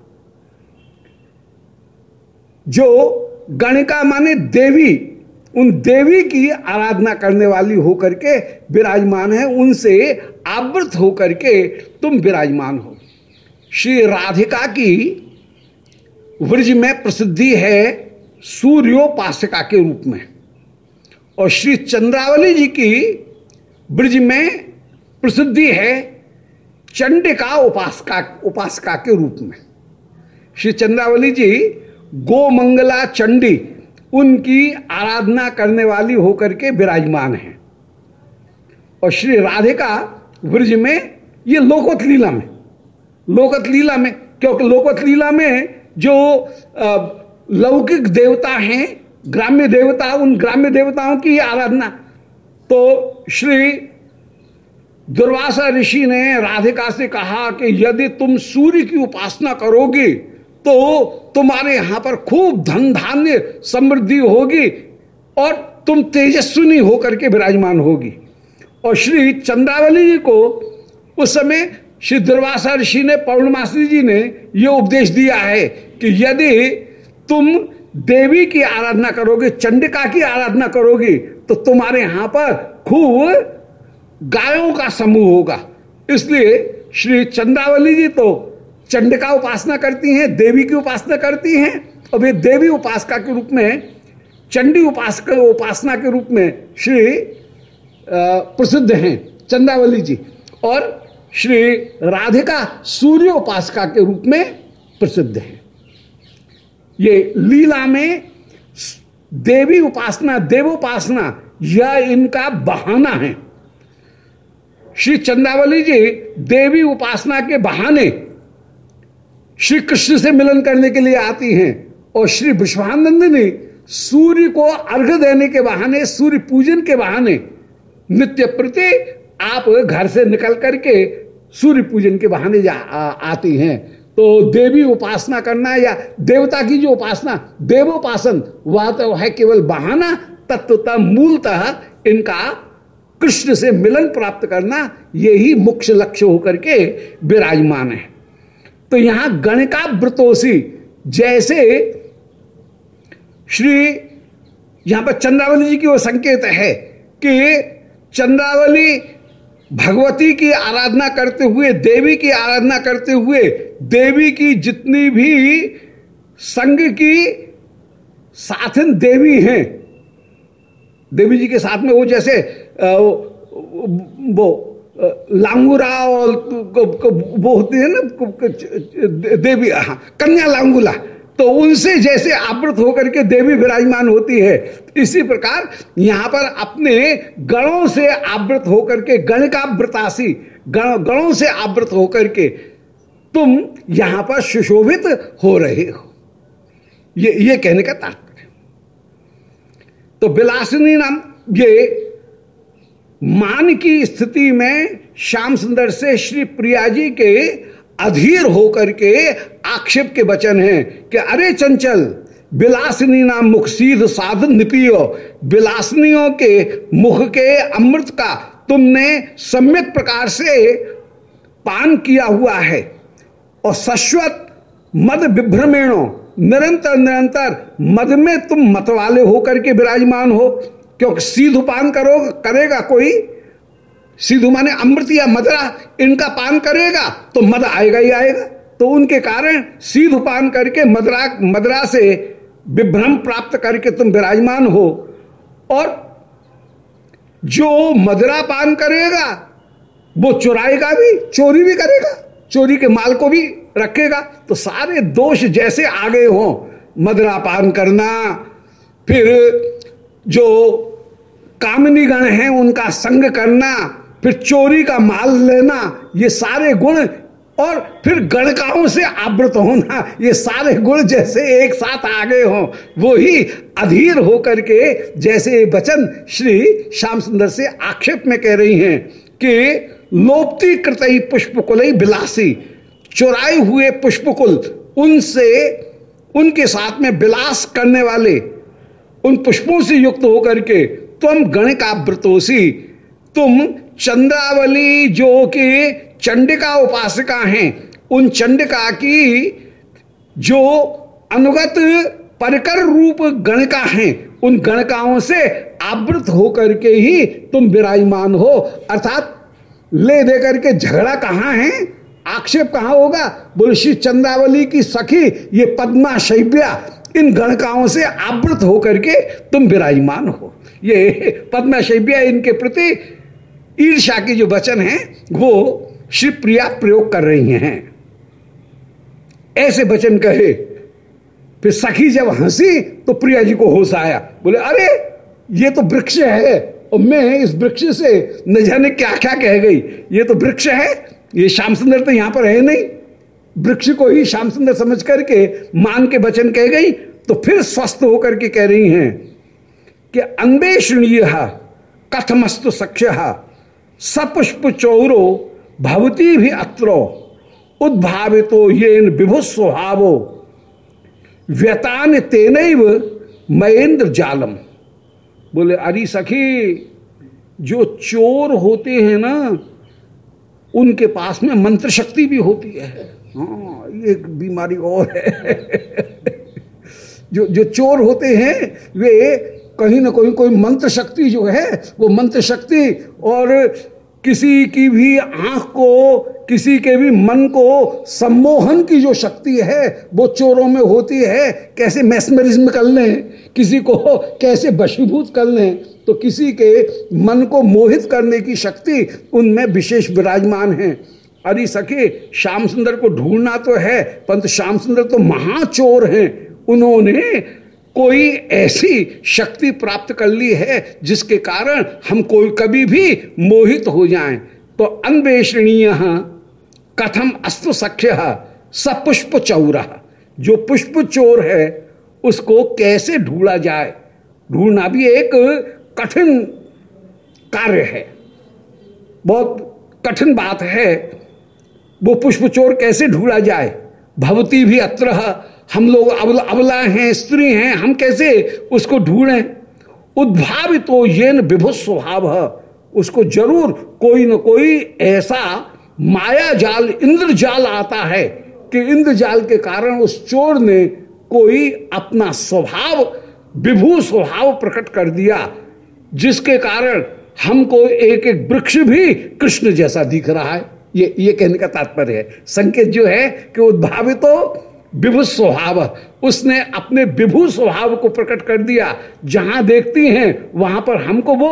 जो गणिका माने देवी, उन देवी की आराधना करने वाली होकर के विराजमान है, उनसे आवृत होकर के तुम विराजमान हो। श्री राधिका की व्रज में प्रसिद्धि है सूर्योपासिका के रूप में। और श्री चंद्रावली जी की ब्रज में प्रसिद्धि है चंडिका उपासका उपासका के रूप में। श्री चंद्रावली जी गोमंगला चंडी, उनकी आराधना करने वाली होकर के विराजमान है। और श्री राधिका ब्रज में ये लोकवत लीला में, लोकत लीला में, क्योंकि लोकत लीला में जो लौकिक देवता हैं ग्राम्य देवता, उन ग्राम्य देवताओं की आराधना। तो श्री दुर्वासा ऋषि ने राधिका से कहा कि यदि तुम सूर्य की उपासना करोगे तो तुम्हारे यहाँ पर खूब धन धान्य समृद्धि होगी और तुम तेजस्विनी होकर के विराजमान होगी। और श्री चंद्रावली जी को उस समय श्री दुर्वासा ऋषि ने, पौर्णमासी जी ने यह उपदेश दिया है कि यदि तुम देवी की आराधना करोगे, चंडिका की आराधना करोगे तो तुम्हारे यहाँ पर खूब गायों का समूह होगा। इसलिए श्री चंद्रावली जी तो चंडिका उपासना करती हैं, देवी की उपासना करती हैं, और वे देवी उपासका के रूप में, चंडी उपासक उपासना के रूप में श्री प्रसिद्ध हैं चंद्रावली जी। और श्री राधिका सूर्य उपासका के रूप में प्रसिद्ध है। ये लीला में देवी उपासना देवोपासना यह इनका बहाना है। श्री चंद्रावली जी देवी उपासना के बहाने श्री कृष्ण से मिलन करने के लिए आती हैं और श्री विश्वानंद ने सूर्य को अर्घ देने के बहाने सूर्य पूजन के बहाने नित्य प्रति आप घर से निकल करके सूर्य पूजन के बहाने जा आ, आती हैं। तो देवी उपासना करना या देवता की जो उपासना, देवोपासन वह तो है केवल बहाना, तत्वता मूलतः इनका कृष्ण से मिलन प्राप्त करना यही मुख्य लक्ष्य होकर के विराजमान है। तो यहाँ गणिका व्रतोसी जैसे श्री, यहाँ पर चंद्रावली जी की वो संकेत है कि चंद्रावली भगवती की आराधना करते हुए, देवी की आराधना करते हुए, देवी की जितनी भी संग की साथन देवी हैं। देवी जी के साथ में वो जैसे वो लांगुरा और वो होती है ना देवी हाँ कन्या लांगुला। तो उनसे जैसे आवृत होकर के देवी विराजमान होती है। इसी प्रकार यहाँ पर अपने गणों से आवृत होकर के गण का व्रतासी गण, गणों से आवृत होकर के तुम यहाँ पर सुशोभित हो रहे हो। ये ये कहने का तात्पर्य। तो बिलासिनी नाम ये मान की स्थिति में श्याम सुंदर से श्री प्रिया जी के अधीर होकर के आक्षेप के वचन हैं कि अरे चंचल, बिलासनी नाम मुख सीध साधन निपियो। बिलासनियों के मुख के अमृत का तुमने सम्यक प्रकार से पान किया हुआ है। और शश्वत मद विभ्रमेणो निरंतर निरंतर मद में तुम मतवाले होकर के विराजमान हो। क्योंकि सीधु पान करो, करेगा कोई? सीधु माने अमृत या मदरा इनका पान करेगा तो मद आएगा ही आएगा। तो उनके कारण सीधु पान करके मदरा मदरा से विभ्रम प्राप्त करके तुम विराजमान हो। और जो मदरा पान करेगा, वो चुराएगा भी, चोरी भी करेगा, चोरी के माल को भी रखेगा। तो सारे दोष जैसे आ गए हो, मदरा पान करना, फिर जो कामिनी गण हैं, उनका संग करना, फिर चोरी का माल लेना, ये सारे गुण और फिर गणकाओं से आवृत होना ये सारे गुण जैसे एक साथ आ गए हों, वो ही अधीर होकर के जैसे वचन श्री श्याम सुंदर से आक्षेप में कह रही हैं कि लोप्ती कृतई पुष्पकुल बिलासी चुराए हुए पुष्पकुल, उनसे, उनके साथ में विलास करने वाले, उन पुष्पों से युक्त होकर के तुम व्रतोसी तुम चंद्रावली जो कि चंडिका उपासिका हैं। उन चंडिका की जो अनुगत परकर रूप गणका हैं, उन गणकाओं से आवृत होकर के ही तुम विराजमान हो। अर्थात ले दे करके झगड़ा कहाँ है? आक्षेप कहाँ होगा? बोल, श्री चंद्रावली की सखी, ये पद्मा शैव्या इन गणकाओं से आवृत होकर के तुम विराजमान हो। ये पद्मा शैव्या इनके प्रति ईर्षा के जो वचन हैं, वो श्री प्रिया प्रयोग कर रही हैं। ऐसे वचन कहे, फिर सखी जब हँसी तो प्रिया जी को होश आया। बोले, अरे, ये तो वृक्ष है, और मैं इस वृक्ष से न जाने क्या क्या कह गई। ये तो वृक्ष है, ये श्याम सुंदर तो यहाँ पर है नहीं। वृक्ष को ही श्याम सुंदर समझ करके मान के वचन कह गई तो फिर स्वस्थ होकर के कह रही हैं कि अन्वेषणीय कथमस्तु सख्य, सपुष्प चौरो भवती भी अत्रो। उद्भावितो ये विभु स्वभावो व्यतान तेन महेंद्र जालम बोले, अरे सखी, जो चोर होते हैं ना, उनके पास में मंत्र शक्ति भी होती है। हाँ एक बीमारी और है। जो जो चोर होते हैं, वे कहीं ना कहीं कोई मंत्र शक्ति जो है, वो मंत्र शक्ति और किसी की भी आँख को, किसी के भी मन को सम्मोहन की जो शक्ति है, वो चोरों में होती है, कैसे मैस्मरिज्म कर लें? किसी को कैसे वशीभूत कर लें? तो किसी के मन को मोहित करने की शक्ति उनमें विशेष विराजमान है। अरे सके श्याम सुंदर को ढूंढना तो है, परंतु श्याम सुंदर तो महाचोर हैं। उन्होंने कोई ऐसी शक्ति प्राप्त कर ली है जिसके कारण हम कोई कभी भी मोहित हो जाएँ। तो अन्वेषणीय कथम अस्त्र सख्य सपुष्प चौरा। जो पुष्प चोर है, उसको कैसे ढूंढा जाए? ढूंढना भी एक कठिन कार्य है। बहुत कठिन बात है, वो पुष्प चोर कैसे ढूंढा जाए? भवती भी अत्र हम लोग अबला अबला हैं, स्त्री हैं, हम कैसे उसको ढूंढें? उद्भावित हो ये न स्वभाव है। उसको ज़रूर कोई न कोई ऐसा माया जाल, इंद्र जाल आता है कि इंद्र जाल के कारण उस चोर ने कोई अपना स्वभाव, विभू स्वभाव प्रकट कर दिया, जिसके कारण हमको एक एक वृक्ष भी कृष्ण जैसा दिख रहा है। ये ये कहने का तात्पर्य है। संकेत जो है कि उद्भावित तो विभु स्वभाव। उसने अपने विभु स्वभाव को प्रकट कर दिया। जहाँ देखती हैं, वहाँ पर हमको वो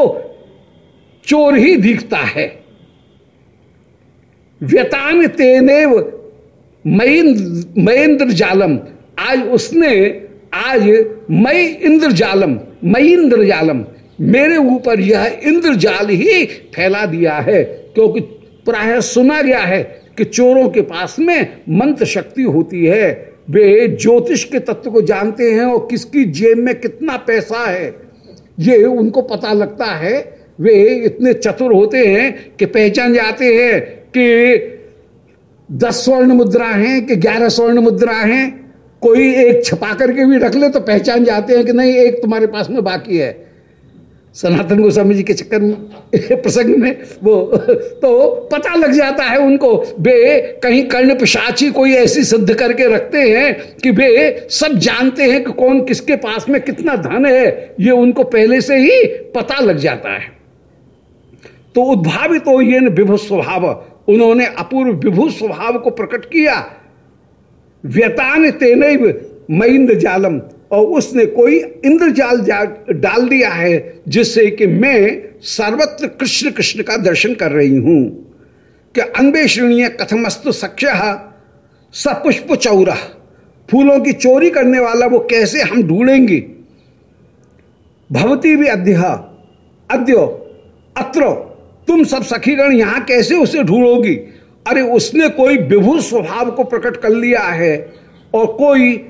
चोर ही दिखता है। व्यतान तेनेव मयेंद्र जालम। आज उसने, आज मई इंद्र जालम, मई इंद्र जालम। मेरे ऊपर यह इंद्र जाल ही फैला दिया है, क्योंकि प्राय सुना गया है कि चोरों के पास में मंत्र शक्ति होती है। वे ज्योतिष के तत्व को जानते हैं और किसकी जेब में कितना पैसा है, ये उनको पता लगता है। वे इतने चतुर होते हैं कि पहचान जाते हैं कि दस स्वर्ण मुद्रा हैं कि ग्यारह स्वर्ण मुद्रा हैं। कोई एक छपा करके भी रख ले तो पहचान जाते हैं कि नहीं, एक तुम्हारे पास में बाकी है। सनातन गोस्वामी जी के चक्कर प्रसंग में वो तो पता लग जाता है उनको वे कहीं कर्ण पिशाची कोई ऐसी सिद्ध करके रखते हैं कि वे सब जानते हैं कि कौन किसके पास में कितना धन है। ये उनको पहले से ही पता लग जाता है। तो उद्भावित हो ये विभु स्वभाव। उन्होंने अपूर्व विभु स्वभाव को प्रकट किया। व्यतान तेन मईन्द्र जालम। और उसने कोई इंद्रजाल डाल दिया है, जिससे कि मैं सर्वत्र कृष्ण कृष्ण का दर्शन कर रही हूँ। कि अन्वेषणीय कथमस्तु सख्य, सपुष्प चौरा, फूलों की चोरी करने वाला वो कैसे हम ढूंढेंगे? भवती भी अध्य अद्यो अत्र, तुम सब सखीगण यहाँ कैसे उसे ढूंढोगी? अरे उसने कोई विभू स्वभाव को प्रकट कर लिया है, और कोई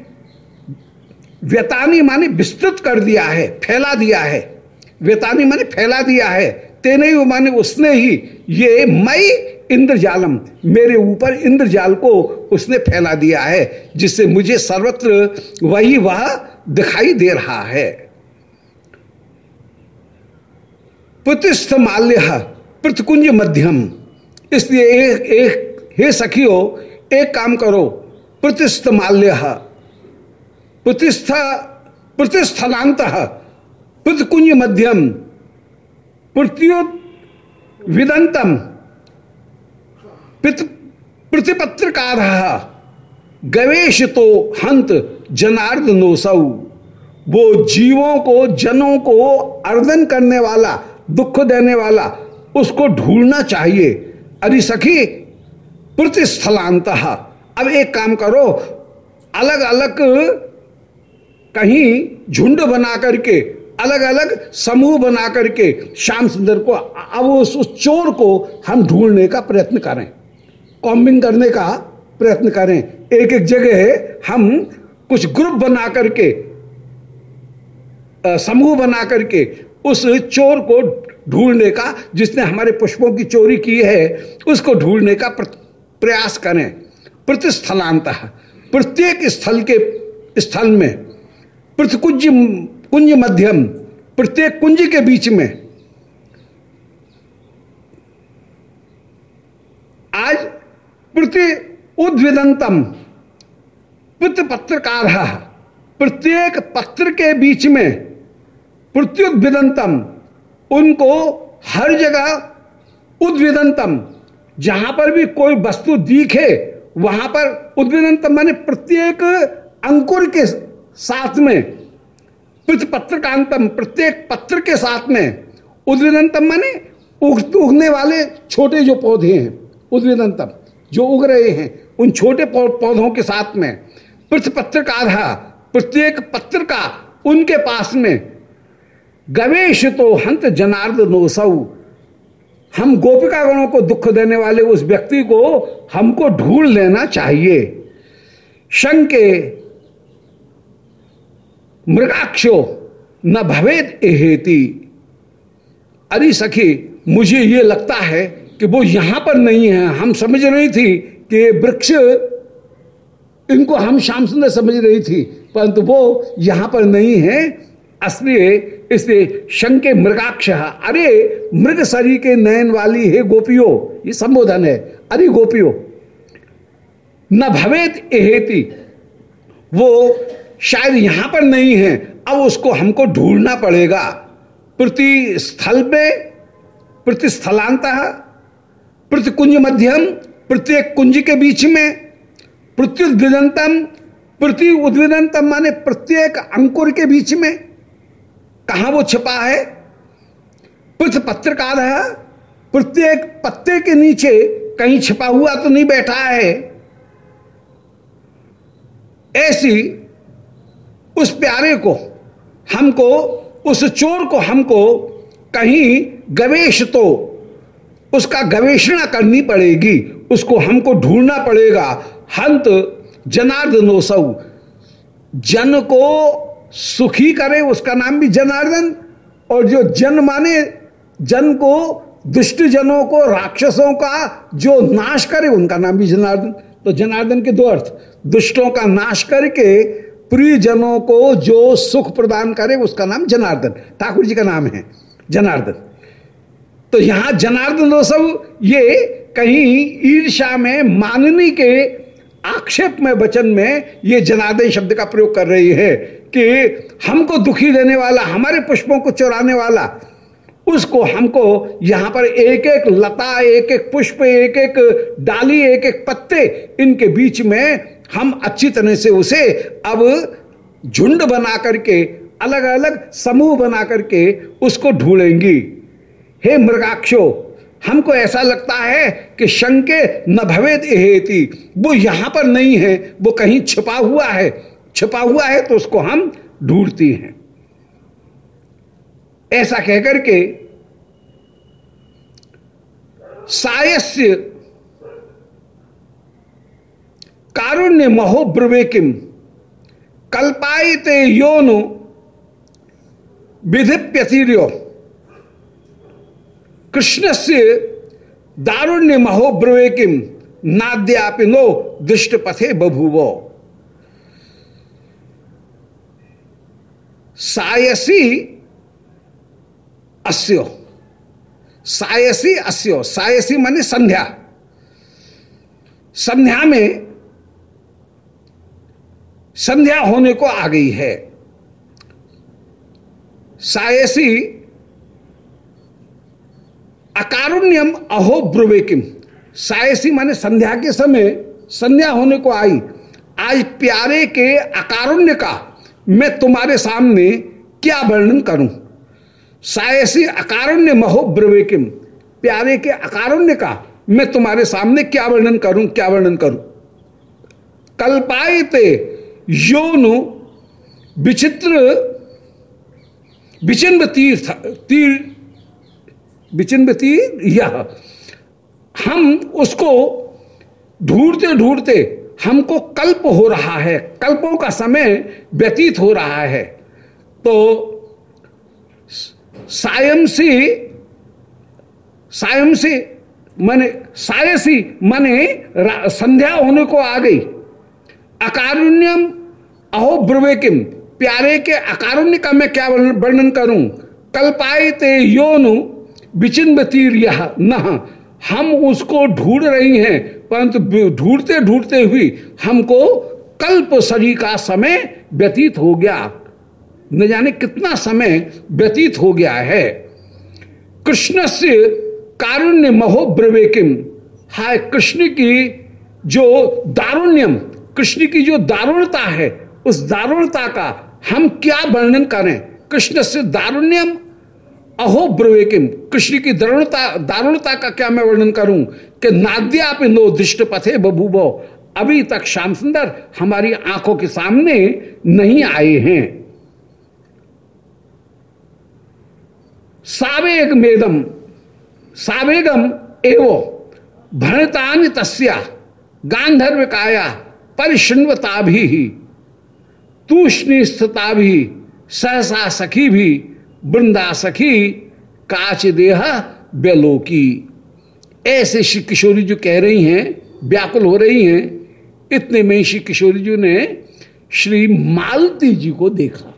व्यतानी माने विस्तृत कर दिया है, फैला दिया है। व्यतानी माने फैला दिया है। तेने माने उसने ही ये मई इंद्रजालम, मेरे ऊपर इंद्रजाल को उसने फैला दिया है, जिससे मुझे सर्वत्र वही वह दिखाई दे रहा है। प्रतिष्ठ माल्य प्रतिकुंज मध्यम। इसलिए एक एक, हे सखियो, एक काम करो प्रतिष्ठ माल्य प्रतिष्ठा प्रतिस्थलांत प्रतिकुंज मध्यम प्रत्युत विदंतम प्रतिपत्रकार गवेश तो हंत जनार्द नोसऊ वो जीवों को, जनों को अर्दन करने वाला, दुख देने वाला, उसको ढूंढना चाहिए। अरे सखी प्रतिस्थलांत अब एक काम करो अलग अलग कहीं झुंड बना करके अलग अलग समूह बना करके श्याम सुंदर को अब उस, उस चोर को हम ढूँढने का प्रयत्न करें। कॉम्बिंग करने का प्रयत्न करें। एक एक जगह हम कुछ ग्रुप बना करके समूह बना करके उस चोर को ढूँढने का जिसने हमारे पुष्पों की चोरी की है उसको ढूँढने का प्रयास करें। प्रतिस्थलांत प्रत्येक स्थल के स्थल में प्रतिकुंज कुंज मध्यम, प्रत्येक कुंज के बीच में। आज प्रति उद्विदंतम प्रति पत्रकार प्रत्येक पत्र के बीच में प्रत्युद्विदंतम उनको हर जगह उद्विदंतम जहाँ पर भी कोई वस्तु दिखे, वहाँ पर उद्विदंतम माने प्रत्येक अंकुर के साथ में पत्र कांतम प्रत्येक पत्र के साथ में उद्विदंतम माने उगने वाले छोटे जो पौधे हैं उद्विदंतम जो उग रहे हैं, उन छोटे पौधों के साथ में पत्र का आधा प्रत्येक पत्र का उनके पास में गवेश तो हंत जनार्द नोसऊ हम गोपिका गणों को दुख देने वाले उस व्यक्ति को हमको ढूंढ लेना चाहिए। शंके मृगाक्षो न भवेद एहेती। अरे सखी, मुझे ये लगता है कि वो यहाँ पर नहीं है। हम समझ रही थी कि वृक्ष, इनको हम श्याम सुंदर समझ रही थी, परंतु वो यहाँ पर नहीं है। असलिए इसलिए शंके मृगाक्ष, अरे मृग शरीर के नयन वाली है गोपियों, ये संबोधन है। अरे गोपियों, न भवेद एहेती। वो शायद यहाँ पर नहीं है। अब उसको हमको ढूंढना पड़ेगा। प्रति स्थल में प्रति स्थलांत प्रतिकुंज मध्यम, प्रत्येक कुंज के बीच में प्रत्युद्विदंतम प्रति उद्विदंतम माने प्रत्येक अंकुर के बीच में। कहा वो छिपा है? पृथ पत्रकार है। प्रत्येक पत्ते के नीचे कहीं छिपा हुआ तो नहीं बैठा है। ऐसी उस प्यारे को, हमको, उस चोर को हमको कहीं गवेश तो उसका गवेषणा करनी पड़ेगी, उसको हमको ढूंढना पड़ेगा। हंत जनार्दनो सौ जन को सुखी करे, उसका नाम भी जनार्दन। और जो जन माने, जन को, दुष्ट जनों को, राक्षसों का जो नाश करे, उनका नाम भी जनार्दन। तो जनार्दन के दो अर्थ, दुष्टों का नाश करके प्रियजनों को जो सुख प्रदान करे, उसका नाम जनार्दन। ठाकुर जी का नाम है, जनार्दन। तो यहाँ जनार्दन सब ये कहीं ईर्षा में, माननी के आक्षेप में, वचन में ये जनार्दन शब्द का प्रयोग कर रही है कि हमको दुखी देने वाला, हमारे पुष्पों को चुराने वाला, उसको हमको यहाँ पर एक एक लता एक एक पुष्प एक एक डाली एक एक पत्ते इनके बीच में हम अच्छी तरह से उसे अब झुंड बना करके अलग अलग समूह बना करके उसको ढूंढेंगी। हे मृगाक्षो, हमको ऐसा लगता है कि शंके न भवेद एहेती, वो यहाँ पर नहीं है, वो कहीं छिपा हुआ है। छिपा हुआ है तो उसको हम ढूंढती हैं। ऐसा कहकर के सायस्य कारुण्य महो ब्रवेकिम कल्पाइते योनु विधिप्यतिर्यो कृष्ण से दारुण्य महो ब्रवेकिम नाद्यापिनो दुष्ट पथे बभुवो। सायसी अस्यो। सायसी अस्यो। सायसी माने संध्या। संध्या में संध्या होने को आ गई है। सायसी अकारुण्यम अहो ब्रुवेकिम। सायसी माने संध्या के समय संध्या होने को आई। आज प्यारे के अकारुण्य का मैं तुम्हारे सामने क्या वर्णन करूँ? सायसी अकारुण्य महो ब्रवेकिम। प्यारे के अकारुण्य का मैं तुम्हारे सामने क्या वर्णन करूँ? क्या वर्णन करूँ? कल्पायते योनु विचित्र विचिन्व तीर्थ, तीर विचिन्व तीर यह। हम उसको ढूंढते ढूंढते हमको कल्प हो रहा है, कल्पों का समय व्यतीत हो रहा है। तो सायम से सायम से, माने सायसी माने संध्या होने को आ गई। अकारुण्यम, अहो ब्रवेकिम प्यारे के अकारुण्य का मैं क्या वर्णन करूँ? कल्पाए ते योनु विचिन्वतीर यह न, हम उसको ढूंढ रही हैं, परंतु ढूंढते ढूंढते हुई हमको कल्प सरी का समय व्यतीत हो गया। न जाने कितना समय व्यतीत हो गया है। कृष्ण से कारुण्य महो ब्रवेकिम हाय कृष्ण की जो दारुण्यम कृष्ण की जो दारुणता है, उस दारुणता का हम क्या वर्णन करें? कृष्ण से दारुण्यम, अहो ब्रवेकिम। कृष्ण की दारुणता दारुणता का क्या मैं वर्णन करूँ? कि नाद्याप नो दृष्ट पथे बबूबो अभी तक श्याम सुंदर हमारी आँखों के सामने नहीं आए हैं। सावेग मेदम, सावेगम एवो भणतान तस्या गांधर्व काया परिशृणवता भी तूष्णिस्थता भी सहसा सखी भी वृंदा सखी काच देह बेलोकी। ऐसे श्री किशोरी जी कह रही हैं, व्याकुल हो रही हैं, इतने में श्री किशोरी जी ने श्री मालती जी को देखा।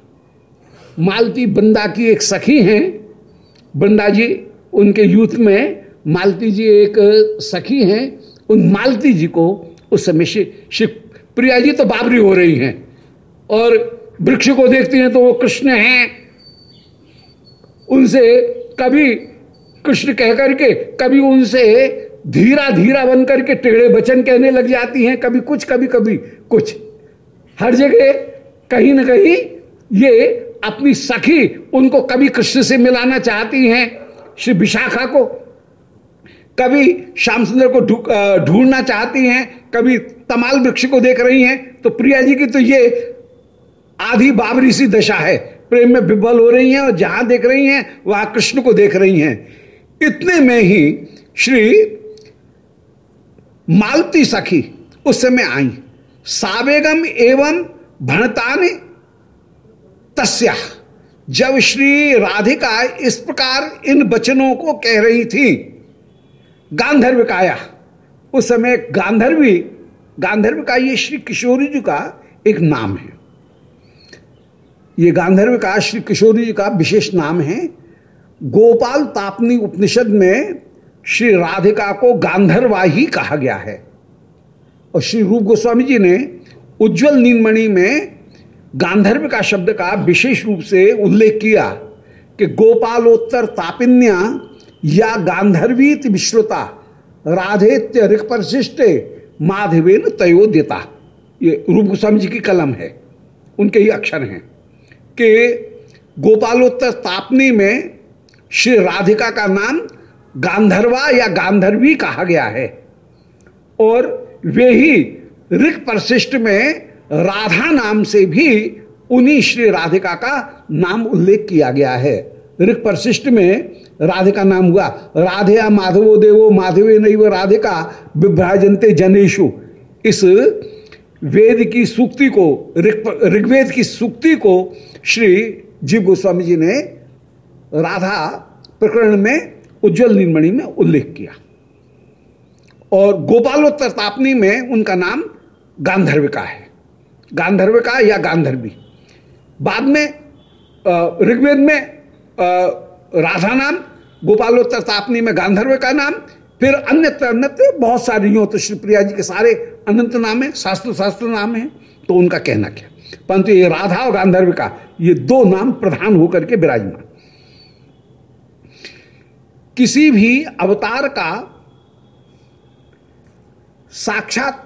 मालती वृंदा की एक सखी हैं। वृंदा जी, उनके यूथ में मालती जी एक सखी हैं। उन मालती जी को उस समय श्री प्रिया जी तो बाबरी हो रही हैं। और वृक्ष को देखती हैं तो वो कृष्ण हैं। उनसे कभी कृष्ण कह करके, कभी उनसे धीरा धीरा बन करके टेढ़े वचन कहने लग जाती हैं। कभी कुछ, कभी कभी कुछ। हर जगह कहीं ना कहीं ये अपनी सखी उनको कभी कृष्ण से मिलाना चाहती हैं। श्री विशाखा को कभी श्याम सुंदर को ढूंढना चाहती हैं। कभी तमाल वृक्ष को देख रही हैं तो प्रिया जी की तो ये आधी बाबरी सी दशा है। प्रेम में विबल हो रही हैं और जहाँ देख रही हैं, वहाँ कृष्ण को देख रही हैं। इतने में ही श्री मालती सखी उस समय आई। सावेगम एवं भणतान तस्या। जब श्री राधिका इस प्रकार इन वचनों को कह रही थी, गांधर्व काया। उस समय गांधर्वी गांधर्व का ये श्री किशोरी जी का एक नाम है। ये गांधर्व का, श्री किशोरी जी का विशेष नाम है। गोपाल तापनी उपनिषद में श्री राधिका को गांधर्वा ही कहा गया है। और श्री रूप गोस्वामी जी ने उज्जवल नीलमणि में गांधर्व का शब्द का विशेष रूप से उल्लेख किया कि गोपालोत्तर तापिन्या या गांधर्वी विश्रुता, राधेत्य ऋख परशिष्टे माधवेन तयोद्यता ये रूप गोस्वामी जी की कलम है। उनके ही अक्षर हैं। कि गोपालोत्तर तापनी में श्री राधिका का नाम गांधर्वा या गांधर्वी कहा गया है। और वे ही ऋख परशिष्ट में राधा नाम से भी उन्हीं श्री राधिका का नाम उल्लेख किया गया है। ऋख परशिष्ट में राधिका नाम हुआ। राधे या माधवो देवो, माधवे नहीं वो राधिका विभ्राजनते जनेशु इस वेद की सूक्ति को ऋग्वेद की सूक्ति को श्री जीव गोस्वामी जी ने राधा प्रकरण में उज्जवल निर्मणि में उल्लेख किया। और गोपालोत्तर तापनी में उनका नाम गांधर्विका है। गांधर्विका या गांधर्वी। बाद में ऋग्वेद में राधा नाम, गोपालोत्तर तापनी में गांधर्व का नाम, फिर अन्यत्र अन्यत्र बहुत सारे यूँ तो श्री प्रिया जी के सारे अनंत नाम है शास्त्र शास्त्र नाम है तो उनका कहना क्या? परंतु ये राधा और गांधर्व का, ये दो नाम प्रधान होकर के विराजमान। किसी भी अवतार का साक्षात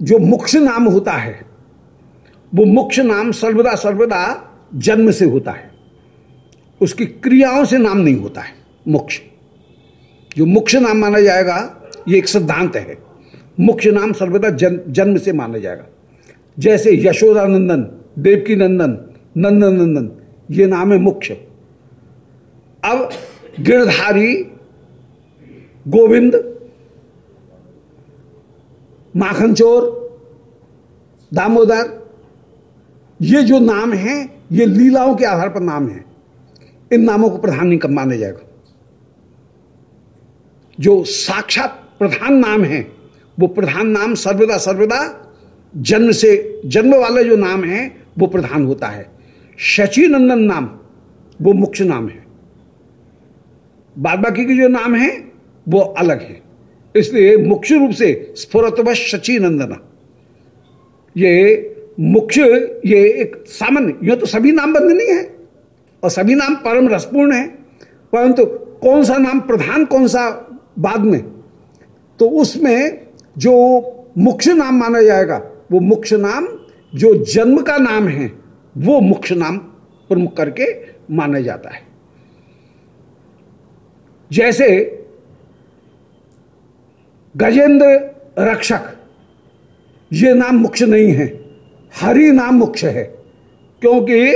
जो मुख्य नाम होता है, वो मुख्य नाम सर्वदा सर्वदा जन्म से होता है। उसकी क्रियाओं से नाम नहीं होता है मोक्ष। जो मुख्य नाम माना जाएगा ये एक सिद्धांत है। मुख्य नाम सर्वदा जन, जन्म से माना जाएगा। जैसे यशोदा यशोदानंदन देवकी नंदन नंदन नंदन ये नाम है मुख्य अब गिरधारी गोविंद माखन चोर दामोदर ये जो नाम है ये लीलाओं के आधार पर नाम है। इन नामों को प्रधान नहीं कब माना जाएगा। जो साक्षात प्रधान नाम है, वो प्रधान नाम सर्वदा सर्वदा जन्म से जन्म वाला जो नाम है, वो प्रधान होता है। शची नंदन नाम, वो मुख्य नाम है। बाद बाकी के जो नाम है, वो अलग है। इसलिए मुख्य रूप से स्फुरतव शची नंदना ये मुख्य, ये एक सामान्य यह तो सभी नाम बंद नहीं है। और सभी नाम परम रसपूर्ण है, परंतु कौन सा नाम प्रधान कौन सा बाद में? तो उसमें जो मुख्य नाम माना जाएगा, वो मुख्य नाम, जो जन्म का नाम है, वो मुख्य नाम प्रमुख करके माना जाता है। जैसे गजेंद्र रक्षक, ये नाम मुख्य नहीं है, हरि नाम मुख्य है, क्योंकि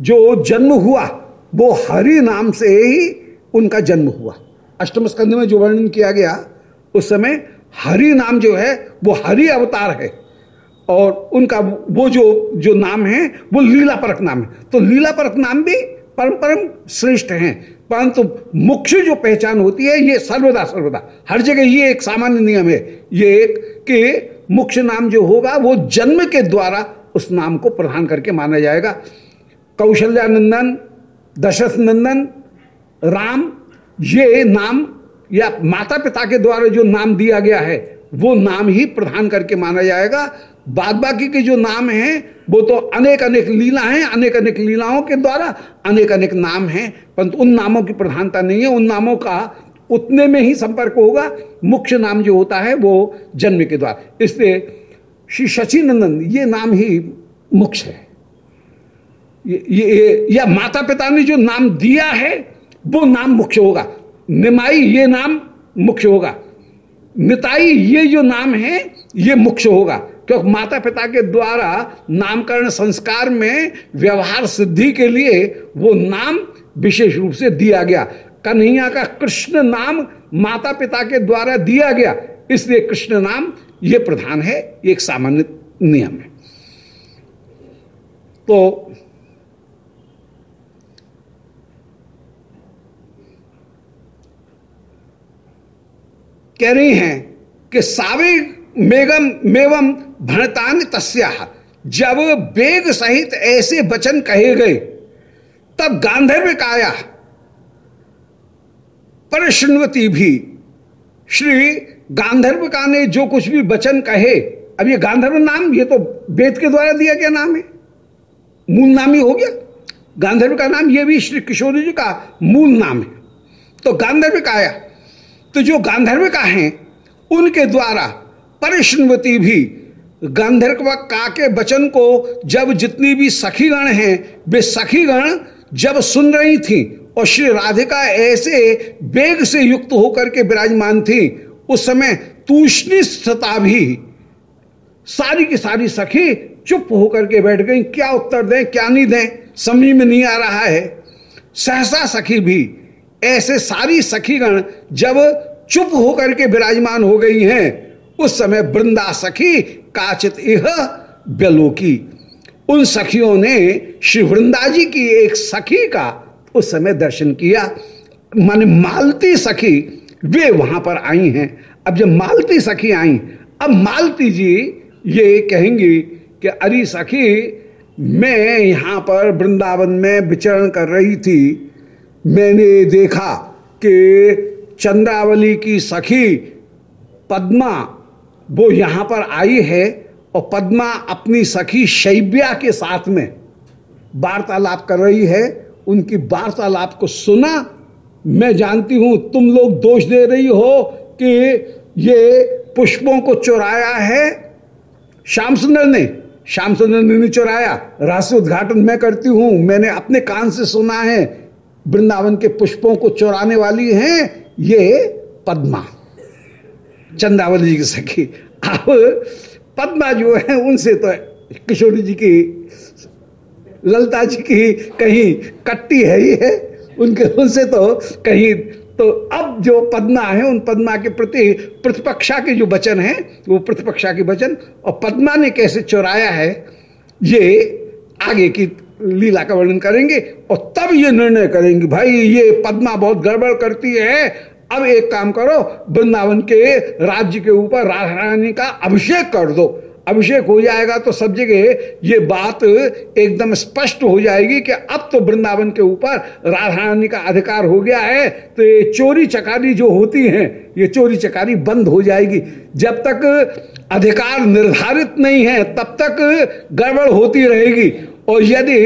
जो जन्म हुआ, वो हरि नाम से ही उनका जन्म हुआ। अष्टम स्कंध में जो वर्णन किया गया, उस समय हरि नाम जो है, वो हरि अवतार है। और उनका वो जो जो नाम है, वो लीला परक नाम है। तो लीला परक नाम भी परम परम श्रेष्ठ हैं। परंतु मुख्य जो पहचान होती है, ये सर्वदा सर्वदा। हर जगह ये एक सामान्य नियम है। ये एक कि मुख्य नाम जो होगा, वो जन्म के द्वारा उस नाम को प्रधान करके माना जाएगा। कौशल्यानंदन दशरथ नंदन, राम, ये नाम, या माता पिता के द्वारा जो नाम दिया गया है, वो नाम ही प्रधान करके माना जाएगा। बाद बाकी के जो नाम हैं, वो तो अनेक अनेक लीला हैं अनेक अनेक लीलाओं के द्वारा अनेक अनेक नाम हैं, परंतु उन नामों की प्रधानता नहीं है। उन नामों का उतने में ही संपर्क होगा। मुख्य नाम जो होता है, वो जन्म के द्वारा। इसलिए श्री शशि नंदन, ये नाम ही मुख्य है। ये, ये माता पिता ने जो नाम दिया है वो नाम मुख्य होगा। निमाई ये नाम मुख्य होगा। निताई ये जो नाम है ये मुख्य होगा। क्योंकि माता पिता के द्वारा नामकरण संस्कार में व्यवहार सिद्धि के लिए वो नाम विशेष रूप से दिया गया। कन्हैया का कृष्ण नाम माता पिता के द्वारा दिया गया। इसलिए कृष्ण नाम ये प्रधान है एक सामान्य नियम है। तो कह रही हैं कि सावे मेगम मेवम भणतान तस्या जब वेग सहित ऐसे वचन कहे गए, तब गांधर्व काया परिश्रवती भी, श्री गांधर्व का ने जो कुछ भी वचन कहे, अब ये गांधर्व नाम, ये तो वेद के द्वारा दिया गया नाम है। मूल नाम ही हो गया। गांधर्व का नाम ये भी श्री किशोरी जी का मूल नाम है। तो गांधर्व काया तो जो गांधर्व का है, उनके द्वारा परिश्रवती भी गांधर्व का के वचन को जब जितनी भी सखीगण हैं, वे सखीगण जब सुन रही थी और श्री राधिका ऐसे वेग से युक्त होकर के विराजमान थी, उस समय तूषणी तूष्णिस्थता भी सारी की सारी सखी चुप होकर के बैठ गई। क्या उत्तर दें, क्या नहीं दें, समझ में नहीं आ रहा है। सहसा सखी भी ऐसे सारी सखीगण जब चुप होकर के विराजमान हो गई हैं, उस समय वृंदा सखी काचित इह व्यलोकी उन सखियों ने श्री वृंदा जी की एक सखी का उस समय दर्शन किया। माने मालती सखी, वे वहाँ पर आई हैं। अब जब मालती सखी आई, अब मालती जी ये कहेंगी कि, अरे सखी, मैं यहाँ पर वृंदावन में विचरण कर रही थी मैंने देखा कि चंद्रावली की सखी पद्मा, वो यहाँ पर आई है और पद्मा अपनी सखी शैब्या के साथ में वार्तालाप कर रही है। उनकी वार्तालाप को सुना, मैं जानती हूँ तुम लोग दोष दे रही हो कि ये पुष्पों को चुराया है। श्याम सुंदर ने, श्याम सुंदर ने नहीं चुराया। रहस्य उद्घाटन मैं करती हूँ। मैंने अपने कान से सुना है वृंदावन के पुष्पों को चुराने वाली हैं ये पद्मा। चंदावली की सखी। अब पद्मा जो है, उनसे तो किशोरी जी की, ललता जी की कहीं कट्टी है ही है। उनके, उनसे तो कहीं तो अब जो पद्मा है, उन पद्मा के प्रति प्रतिपक्षा के जो वचन है, वो प्रतिपक्षा के वचन, और पद्मा ने कैसे चुराया है, ये आगे की लीला का वर्णन करेंगे और तब ये निर्णय करेंगे, भाई, ये पद्मा बहुत गड़बड़ करती है। अब एक काम करो, वृंदावन के राज्य के ऊपर राधा रानी का अभिषेक कर दो। अभिषेक हो जाएगा तो सब जगह ये बात एकदम स्पष्ट हो जाएगी कि अब तो वृंदावन के ऊपर राधा रानी का अधिकार हो गया है तो ये चोरी चकारी जो होती हैं, ये चोरी चकारी बंद हो जाएगी। जब तक अधिकार निर्धारित नहीं है, तब तक गड़बड़ होती रहेगी। और यदि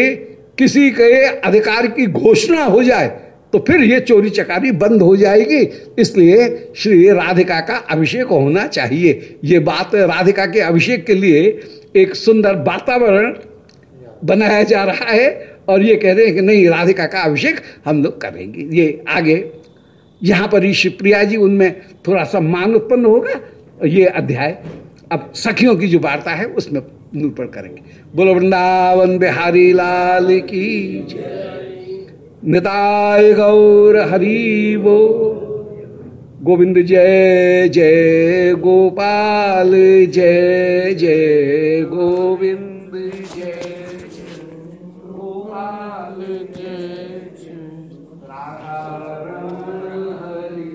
किसी के अधिकार की घोषणा हो जाए तो फिर ये चोरी चकारी बंद हो जाएगी। इसलिए श्री राधिका का अभिषेक होना चाहिए। ये बात राधिका के अभिषेक के लिए एक सुंदर वातावरण बनाया जा रहा है और ये कह रहे हैं कि नहीं, राधिका का अभिषेक हम लोग करेंगे। ये आगे, यहाँ पर ही शिवप्रिया जी, उनमें थोड़ा सा मान उत्पन्न होगा। ये अध्याय, अब सखियों की जो वार्ता है, उसमें निरूपण करेंगे। बोलो, वृंदावन बिहारी लाल की निताय गौर हरिवो गोविंद जय जय गोपाल, जय जय गोविंद।